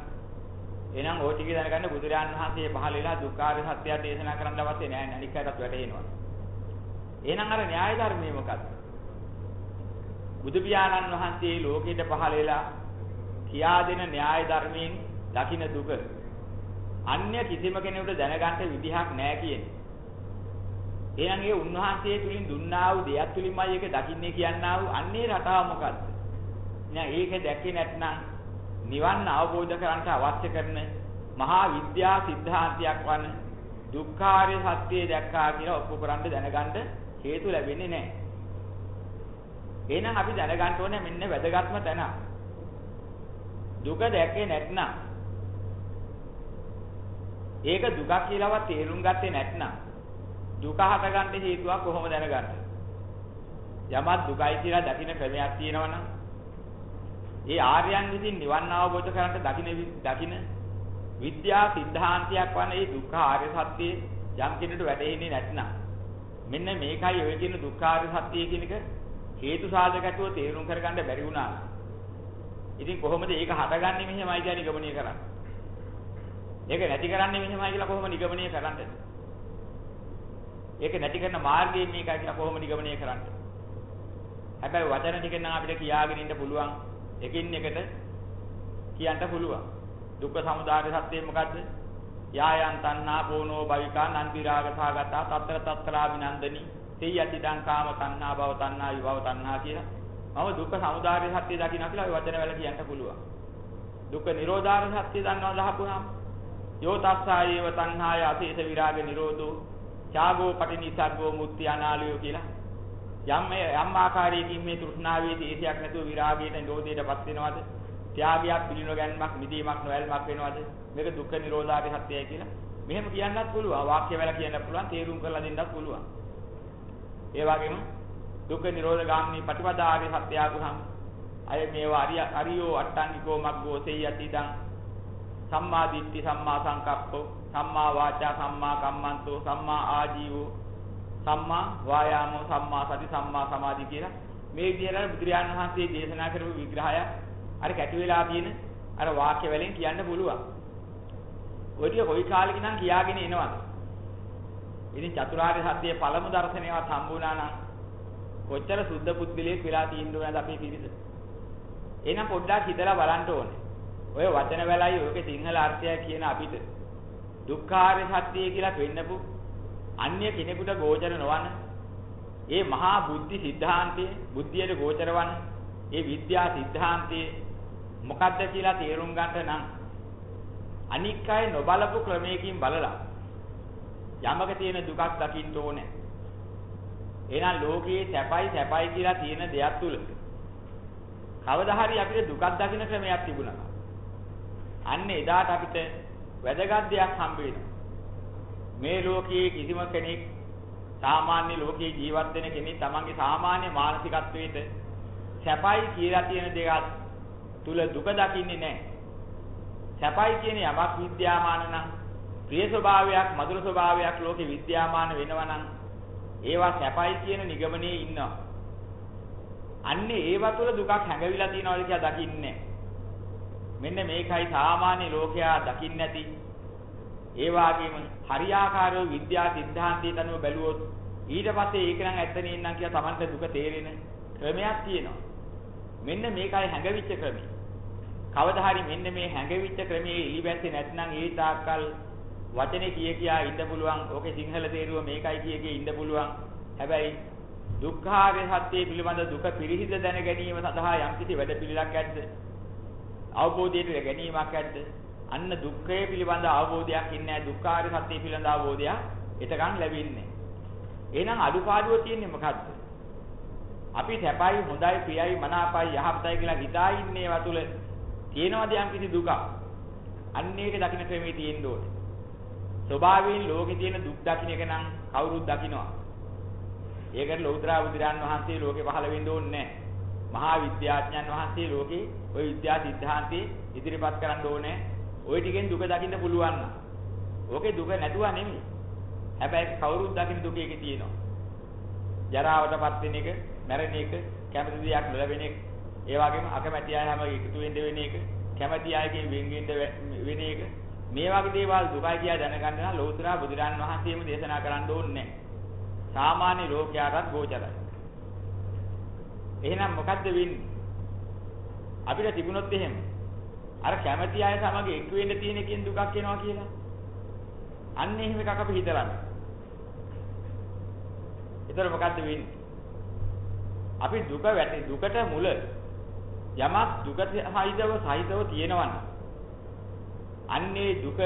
එහෙනම් ඕ ටික දැනගන්න බුදුරජාණන් වහන්සේ පහළ වෙලා දුක්ඛාර සත්‍ය දේශනා කරන්න අවශ්‍ය නැහැ අනික් අයටත් වැටහෙනවා. එහෙනම් අර න්‍යාය ධර්මයේ මොකක්ද? බුදු පියාණන් වහන්සේ ලෝකෙට පහළ වෙලා කියා දෙන න්‍යාය ධර්මයෙන් දකින්න දුක අන්‍ය කිසිම කෙනෙකුට දැනගන්න විදිහක් නැහැ කියන්නේ. එහෙනම් ඒ උන්වහන්සේ තුලින් දුන්නා වූ දෙයක් තුලින්මයි ඒක දකින්නේ කියන්නා වූ අන්නේ රටාව මොකද්ද? එහෙනම් ඒක දැකේ නැත්නම් නිවන් අවබෝධ කරගන්න අවශ්‍ය කරන මහා විද්‍යා સિદ્ધාන්තයක් වන දුක්ඛාරය සත්‍යය දැක්කා කියලා ඔප්පු කරන්න දැනගන්න හේතු ලැබෙන්නේ නැහැ. එහෙනම් අපි දැනගන්න ඕනේ මෙන්න වැදගත්ම තැන. දුක දැකේ නැත්නම් ඒක දුක කියලාවත් තේරුම් ගත්තේ නැත්නම් දුක හටගන්න හේතුවක් කොහොම දැනගන්නද? යමක් දුකයි කියලා දකින්න ක්‍රමයක් තියෙනවනම් ඒ ආර්යයන් විසින් නිවන් අවබෝධ කරගන්න දකින්න දකින්න විද්‍යා સિદ્ધාන්තයක් වන මේ දුක්ඛ ආර්ය සත්‍යය යම් කෙනෙකුට වැටහෙන්නේ නැත්නම් මෙන්න මේකයි ඔය කියන දුක්ඛ ආර්ය සත්‍යය කියන එක හේතු සාධකත්ව තේරුම් කරගන්න බැරි වුණා. ඉතින් කොහොමද ඒක හටගන්නේ මෙහෙමයි කියන නිගමනය කරන්නේ? ඒක නැති කරන්නේ මෙහෙමයි කියලා කොහොම නිගමනය කරන්නේ? ඒක නැති කරන මාර්ගය මේකයි කියලා කොහොම නිගමනය කරන්නේ? හැබැයි වචන ටිකෙන් නම් අපිට කියාගෙන ඉන්න පුළුවන් එකින් එකට කියන්න පුළුවන්. දුක්ඛ සමුදය සත්‍යය මොකද්ද? යායන් තණ්හා පෝනෝ භවිකා නන්ති රාග සාගතා తත්‍ර తත්‍රා විනන්දනි තේ යතිදං කාම තණ්හා භව තණ්හා විභව තණ්හා කියලා මම දුක්ඛ සමුදාය සත්‍ය දකින්න කියලා ඔය වචන වල කියන්න පුළුවන්. දුක්ඛ නිරෝධාර සත්‍ය දන්නවා දහපුවාම යෝ තස්සායේව තණ්හාය අතීත විරාග නිරෝධෝ ඡාගෝ පටිනිසග්ගෝ මුක්ති අනාලියෝ කියලා යම් යම් ආකාරයකින් මේ තෘෂ්ණාවේ දේශයක් නැතුව විරාගයට නිරෝධයටපත් වෙනවද? ත්‍යාගයක් පිළිනො ගැනීමක් නිදීමක් නොයල්මක් වෙනවද? මේක දුක්ඛ නිරෝධාරි සත්‍යයයි කියලා. මෙහෙම කියන්නත් පුළුවන්. වාක්‍ය වල කියන්න පුළුවන්. තේරුම් කරලා දෙන්නත් පුළුවන්. ඒ වගේම දුක්ඛ නිරෝධ ගාමිනී ප්‍රතිපදාාරි සත්‍ය ආගුහම් අය මේවා අරිය අරියෝ අට්ටංගිකෝ මග්ගෝ සෙය්‍යති දං සම්මා දිට්ඨි සම්මා සංකප්පෝ සම්මා වාචා සම්මා කම්මන්තෝ සම්මා ආජීවෝ සම්මා වායාමෝ සම්මා සති සම්මා සමාධි කියලා මේ විදිහට බුදුරජාණන් වහන්සේ දේශනා කරපු විග්‍රහය අර කැටි වෙලා තියෙන අර වාක්‍ය වලින් කියන්න පුළුවන්. ඔය ටික කොයි කාලෙක නම් කියාගෙන එනවද? ඉතින් චතුරාර්ය සත්‍යයේ පළමු දර්ශනයවත් හම්බුණා නම් කොච්චර සුද්ධ පුද්ගලයෙක් වෙලා තියෙන්න ඕනද අපේ පිරිස? එහෙනම් පොඩ්ඩක් හිතලා බලන්න ඕනේ. ඔය වචන වලයි ඔයගේ සිංහල අර්ථය කියන අපිට දුක්ඛාරය සත්‍යය කියලා පෙන්නපු අන්‍ය කෙනෙකුට ගෝචර නොවන ඒ මහා බුද්ධි સિદ્ધාන්තයේ බුද්ධියට ගෝචර වන ඒ විද්‍යා સિદ્ધාන්තයේ මොකද්ද කියලා තේරුම් ගන්න නම් අනික් අය නොබලපු ක්‍රමයකින් බලලා යමක තියෙන දුකක් දකින්න ඕනේ. එහෙනම් ලෝකයේ සැපයි සැපයි කියලා තියෙන දෙයක් තුල කවදා හරි අපිට දුකක් දකින්න ක්‍රමයක් තිබුණා. අන්න එදාට අපිට වැදගත් දෙයක් හම්බ වෙනවා. මේ ලෝකයේ කිසිම කෙනෙක් සාමාන්‍ය ලෝකයේ ජීවත් වෙන කෙනෙක් තමන්ගේ සාමාන්‍ය මානසිකත්වයට සැපයි කියලා තියෙන දේවල් තුල දුක දකින්නේ නැහැ. සැපයි කියන යමක් විද්‍යාමාන නම් ප්‍රිය ස්වභාවයක් මధుර ස්වභාවයක් ලෝකේ විද්‍යාමාන වෙනවා නම් ඒවා සැපයි කියන නිගමනයේ ඉන්නවා. අන්නේ ඒවා තුල දුකක් හැඟවිලා තියෙනවද කියලා දකින්නේ මෙන්න මේකයි සාමාන්‍ය ලෝකයා දකින්නේ නැති. ඒ වගේම හරියාකාරව විද්‍යා સિદ્ધාන්තයට අනුව බැලුවොත් ඊට පස්සේ ඒක නම් ඇත්ත නෙන්නම් කියලා Tamanට දුක තේරෙන ක්‍රමයක් තියෙනවා. මෙන්න මේකයි හැඟවිච්ච ක්‍රමය. කවදා හරි මෙන්න මේ හැඟවිච්ච ක්‍රමයේ ඉලිබැස්සේ නැත්නම් ඒ තාක්කල් වචනේ කිය කියා ඉන්න පුළුවන් ඕකේ සිංහල තේරුව මේකයි කිය කිය ඉන්න පුළුවන්. හැබැයි දුක්ඛාරය සත්‍ය පිළිබඳ දුක පිරිහිද දැන ගැනීම සඳහා යම්කිසි වැඩපිළිවෙලක් ඇද්ද? අවබෝධයට ගැනීමක් ඇද්ද? අන්න දුක්ඛය පිළිබඳ අවබෝධයක් ඉන්නේ දුක්ඛාරය සත්‍ය පිළිබඳ අවබෝධයක් එතකන් ලැබෙන්නේ. එහෙනම් අඩුපාඩුව තියෙන්නේ මොකද්ද? අපි සැපයි හොඳයි ප්‍රියයි මනාපයි යහපතයි කියලා හිතා ඉන්නේ වතුල තියෙනවද යම්කිසි දුකක්? අන්න ඒක දකින්න ක්‍රමයේ තියෙන්න ඕනේ. ස්වභාවයෙන් ලෝකේ තියෙන දුක් දකින්න එක නම් කවුරුත් දකිනවා. ඒකට ලෞතර බුදුරන් වහන්සේ ලෝකේ පහළ වෙන්න ඕනේ නැහැ. මහා විද්‍යාඥයන් වහන්සේ ලෝකේ ওই විද්‍යා સિદ્ધාන්තේ ඉදිරිපත් කරන්න ඕනේ. ওই ටිකෙන් දුක දකින්න පුළුවන් නම්. ඕකේ දුක නැතුව නෙමෙයි. හැබැයි කවුරුත් දකින්න දුක එකේ තියෙනවා. ජරාවටපත් වෙන එක, මැරෙන එක, කැමති දෙයක් නොලැබෙන එක, ඒ වගේම අකමැති අය හැම එකතු වෙන්න වෙන එක, කැමැති අයගෙන් වෙන් වෙන එක, මේ වගේ දේවල් දුකයි කියලා දැනගන්න නම් ලෝතර බුදුරන් වහන්සේම දේශනා කරන්න ඕනේ නැහැ. සාමාන්‍ය ලෝකයාටත් ගෝචරයි. එහෙනම් මොකද්ද වෙන්නේ? අපිට තිබුණොත් එහෙම අර කැමැති අය සමග එක් වෙන්න තියෙන එකෙන් දුකක් එනවා කියලා. අන්න එහෙම එකක් අපි හිතලා. ඒතර මොකද්ද වෙන්නේ? අපි දුක වැටි දුකට මුල යමක් දුක සහිතව සහිතව තියෙනවනම් අන්නේ දුක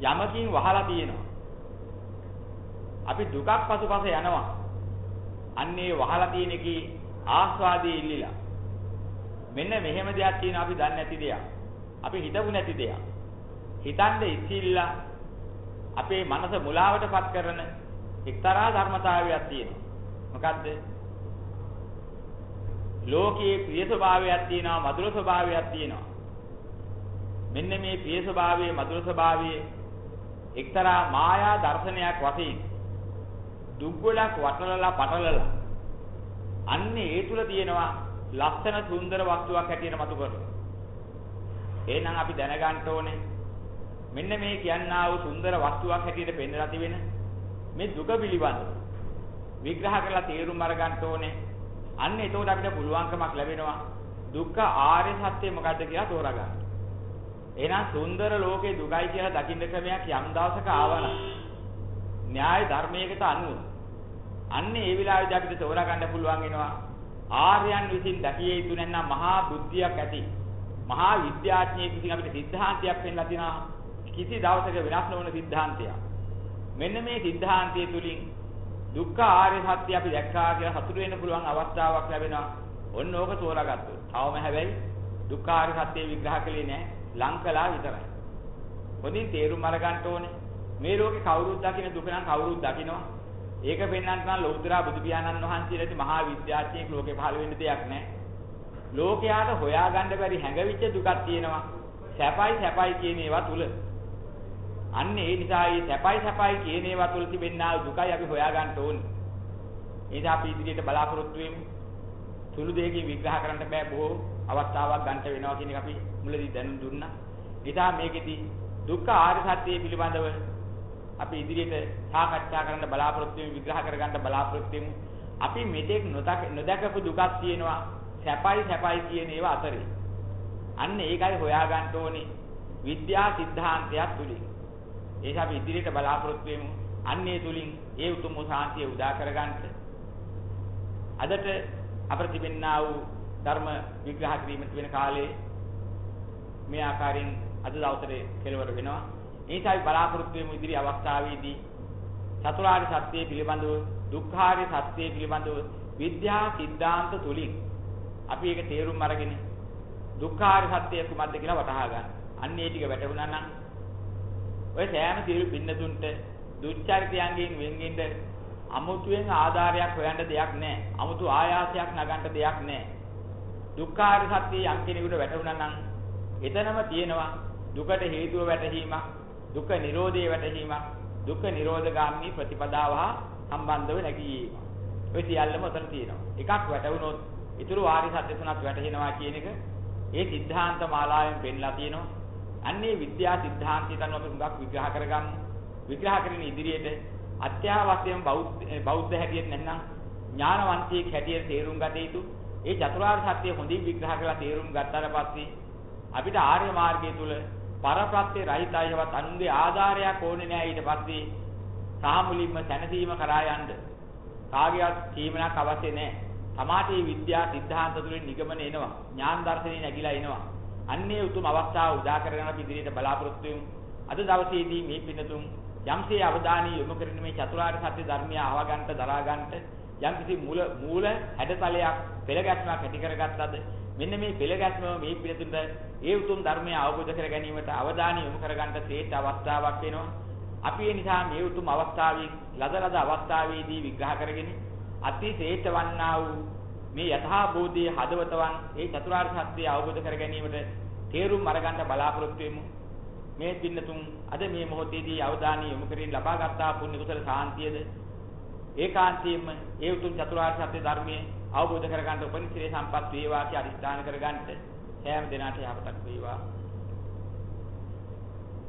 යමකින් වහලා තියෙනවා. අපි දුකක් පසුපස යනවා. අන්නේ වහලා තියෙන එකේ ආස්වාදයේ ඉල්ලිලා. මෙන්න මෙහෙම දෙයක් තියෙනවා අපි දන්නේ නැති දෙයක්. අපි හිතපු නැති දෙයක්. හිතන්නේ ඉතිල්ලා අපේ මනස මුලාවටපත් කරන එක්තරා ධර්මතාවයක් තියෙනවා. මොකද්ද? ලෝකයේ ප්‍රිය ස්වභාවයක් තියෙනවා, මధుර ස්වභාවයක් තියෙනවා. මෙන්න මේ ප්‍රිය ස්වභාවයේ මధుර ස්වභාවයේ එක්තරා මායා දර්ශනයක් වශයෙන් දුක්ගලක් වටලලා පටලලා අන්නේ ඒ තුල තියෙනවා ලස්සන සුන්දර වස්තුවක් හැටියට මතු කරනවා. එහෙනම් අපි දැනගන්න ඕනේ මෙන්න මේ කියන්නා වූ සුන්දර වස්තුවක් හැටියට පෙන්වලා තිබෙන මේ දුක පිළිබඳව විග්‍රහ කරලා තේරුම් අරගන්න ඕනේ. අන්න එතකොට අපිට පුළුවන්කමක් ලැබෙනවා දුක්ඛ ආර්ය සත්‍ය මොකද්ද කියලා තෝරගන්න. එහෙනම් සුන්දර ලෝකේ දුකයි කියලා දකින්න ක්‍රමයක් යම් දවසක ආවනම් න්‍යාය ධර්මයකට අනුව අන්න ඒ විලාසෙදි අපිට තෝරා ගන්න පුළුවන් වෙනවා. ආර්යයන් විසින් දකිය යුතු නැත්නම් මහා බුද්ධියක් ඇති මහා විද්‍යාඥයෙකු විසින් අපිට සිද්ධාන්තයක් පෙන්ලා තිනවා කිසි දවසක වෙනස් නොවන සිද්ධාන්තයක්. මෙන්න මේ සිද්ධාන්තය තුලින් දුක්ඛ ආර්ය සත්‍ය අපි දැක්කා කියලා සතුට වෙන්න පුළුවන් අවස්ථාවක් ලැබෙනවා. ඔන්න ඕක තෝරාගත්තොත්. තවම හැබැයි දුක්ඛ ආර්ය සත්‍ය විග්‍රහ කළේ නැහැ. ලංකලා විතරයි. හොඳින් තේරුම් අරගන්න ඕනේ. මේ ලෝකේ කවුරුත් දකින දුක නම් කවුරුත් දකිනවා. ඒක පෙන්වන්න නම් ලෞතර බුදු පියාණන් වහන්සේලාට මහා විද්‍යාඥයෙක් ලෝකේ පහළ වෙන්න දෙයක් නැහැ. ලෝකයාට හොයාගන්න බැරි හැඟවිච්ච දුකක් තියෙනවා. සැපයි සැපයි කියන ඒවා තුල. අන්න ඒ නිසා මේ සැපයි සැපයි කියන ඒවා තුල තිබෙනා දුකයි අපි හොයාගන්න ඕනේ. ඒක අපි ඉදිරියට බලාපොරොත්තු වෙමු. සුළු දෙයකින් විග්‍රහ කරන්න බෑ බොහෝ අවස්ථාවක් ගන්න වෙනවා කියන එක අපි මුලදී දැනුම් දුන්නා. නිසා මේකෙදි දුක්ඛ ආර්ය සත්‍ය පිළිබඳව අපි ඉදිරියට සාකච්ඡා කරන්න බලාපොරොත්තු වෙමු විග්‍රහ කරගන්න බලාපොරොත්තු වෙමු. අපි මෙතෙක් නොදකපු දුකක් තියෙනවා සැපයි සැපයි කියන ඒවා අතරේ. අන්න ඒකයි හොයාගන්න ඕනේ විද්‍යා සිද්ධාන්තයක් තුලින්. ඒක අපි ඉදිරියට බලාපොරොත්තු වෙමු. අන්නේ තුලින් ඒ උතුම් සාන්තිය උදා කරගන්න. අදට අපර තිබෙන්නා වූ ධර්ම විග්‍රහ කිරීමට වෙන කාලේ මේ ආකාරයෙන් අද දවසේ කෙලවර වෙනවා. ඒසයි බලාපොරොත්තු වෙමු ඉදිරි අවස්ථාවේදී චතුරාර්ය සත්‍ය පිළිබඳව දුක්ඛාර්ය සත්‍ය පිළිබඳව විද්‍යා සිද්ධාන්ත තුලින් අපි ඒක තේරුම් අරගෙන දුක්ඛාර්ය සත්‍ය කුමක්ද කියලා වටහා ගන්න. අන්න ඒ ටික වැටුණා නම් ඔය සෑම සියලු බින්නතුන්ට දුච්චරිතයන්ගෙන් වෙන්ගෙන්න අමුතුවෙන් ආධාරයක් හොයන්න දෙයක් නැහැ. අමුතු ආයාසයක් නගන්න දෙයක් නැහැ. දුක්ඛාර්ය සත්‍ය යම් කෙනෙකුට වැටුණා නම් එතනම තියෙනවා දුකට හේතුව වැටහීමක් දුක නිරෝධයේ වැටහීමක් දුක නිරෝධගාමී ප්‍රතිපදාව හා සම්බන්ධව නැගීම. ඔය සියල්ලම උතන තියෙනවා. එකක් වැටුනොත් ඊතුරු ආරි සත්‍ය තුනක් වැටහෙනවා කියන එක ඒ සිද්ධාන්ත මාලාවෙන් පෙන්ලා තියෙනවා. අන්නේ විද්‍යා සිද්ධාන්තය තමයි අපි හුඟක් විග්‍රහ කරගන්නේ. විග්‍රහ කරගෙන ඉදිරියට අත්‍යවශ්‍යම බෞද්ධ බෞද්ධ හැටියට නැත්නම් ඥානවන්තයෙක් හැටියට තේරුම් ගත යුතු ඒ චතුරාර්ය සත්‍ය හොඳින් විග්‍රහ කරලා තේරුම් ගත්තාට පස්සේ අපිට ආර්ය මාර්ගය තුල පරප්‍රත්‍ය රහිතයවත් අනුන්ගේ ආධාරයක් ඕනේ නැහැ ඊට පස්සේ සාමුලින්ම සැනසීම කරා යන්න. කාගේවත් කීමනක් අවශ්‍ය නැහැ. තමාටේ විද්‍යා සිද්ධාන්ත තුළින් නිගමන එනවා. ඥාන දර්ශනේ නැగిලා එනවා. අන්නේ උතුම් අවස්ථාව උදා කරගෙන අපි ඉදිරියට බලාපොරොත්තු වෙමු. අද දවසේදී මේ පින්නතුන් යම්සේ අවධානය යොමු කරගෙන මේ චතුරාර්ය සත්‍ය ධර්මය අහවගන්ට දරාගන්ට යම්කිසි මූල මූල හැඩතලයක් පෙළගැස්මක් ඇති කරගත්තද මෙන්න මේ පෙළගැස්ම මේ පිළිතුරට ඒ උතුම් ධර්මය අවබෝධ කර ගැනීමට අවධානය යොමු කරගන්න ශ්‍රේෂ්ඨ අවස්ථාවක් වෙනවා. අපි ඒ නිසා මේ උතුම් අවස්ථාවේ ලද ලද අවස්ථාවේදී විග්‍රහ කරගෙන අති ශ්‍රේෂ්ඨ වන්නා වූ මේ යථා බෝධියේ හදවතවන් ඒ චතුරාර්ය සත්‍යය අවබෝධ කර ගැනීමට තේරුම් අරගන්න බලාපොරොත්තු වෙමු. මේ පින්නතුන් අද මේ මොහොතේදී අවධානය යොමු කරගෙන ලබා ගත්තා පුණ්‍ය කුසල සාන්තියද ඒකාන්තයෙන්ම ඒ උතුම් චතුරාර්ය සත්‍ය ධර්මයේ අවබෝධ කරගන්න උපනිශ්‍රේ සම්පත් වේවා කියලා අදිස්ථාන කරගන්නට සෑම දිනකට යහපතක් වේවා.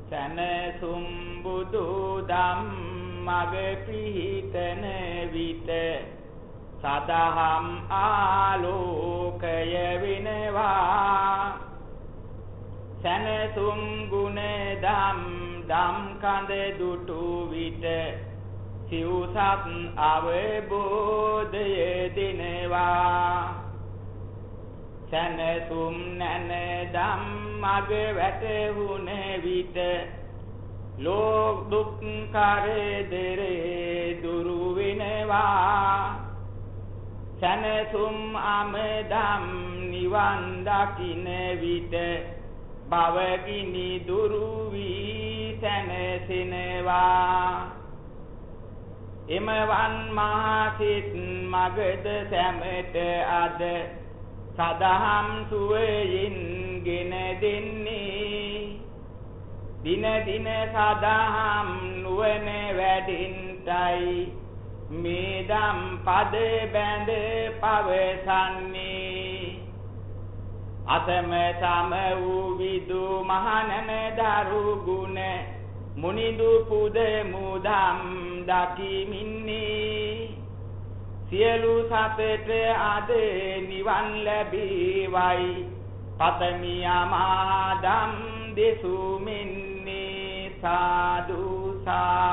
සනසුම් බුදු ධම්මග පිහිටන විට සදහම් ආලෝකය වෙනවා සනසුම් ගුණ ධම් ධම් කඳ දුටු විට සිව්සත් අවබෝධය දිනවා. සනසුම් නැන ධම්මග වැටහුන විට ලෝක දුක් කරදරේ දුරු වෙනවා. සනසුම් අමදම් නිවන් දකින්න විට භවගිනි දුරු වී සැනසෙනවා. එමවන් මහසිත මගද සැමට අද සදහම් සුවයින් ගෙන දෙන්නේ. දින දින සදහම් නුවණ වැඩින්ටයි. මේ දම් පද බැඳ පවසන්නේ. අතම සම වූ විදු මහනන දරු ගුණ මුනිදු පුද මුදම් දකිමින්නේ. සියලු සතට අද නිවන් ලැබීවයි. පතමි අමාදම් දෙසුමින්නේ සාදු සා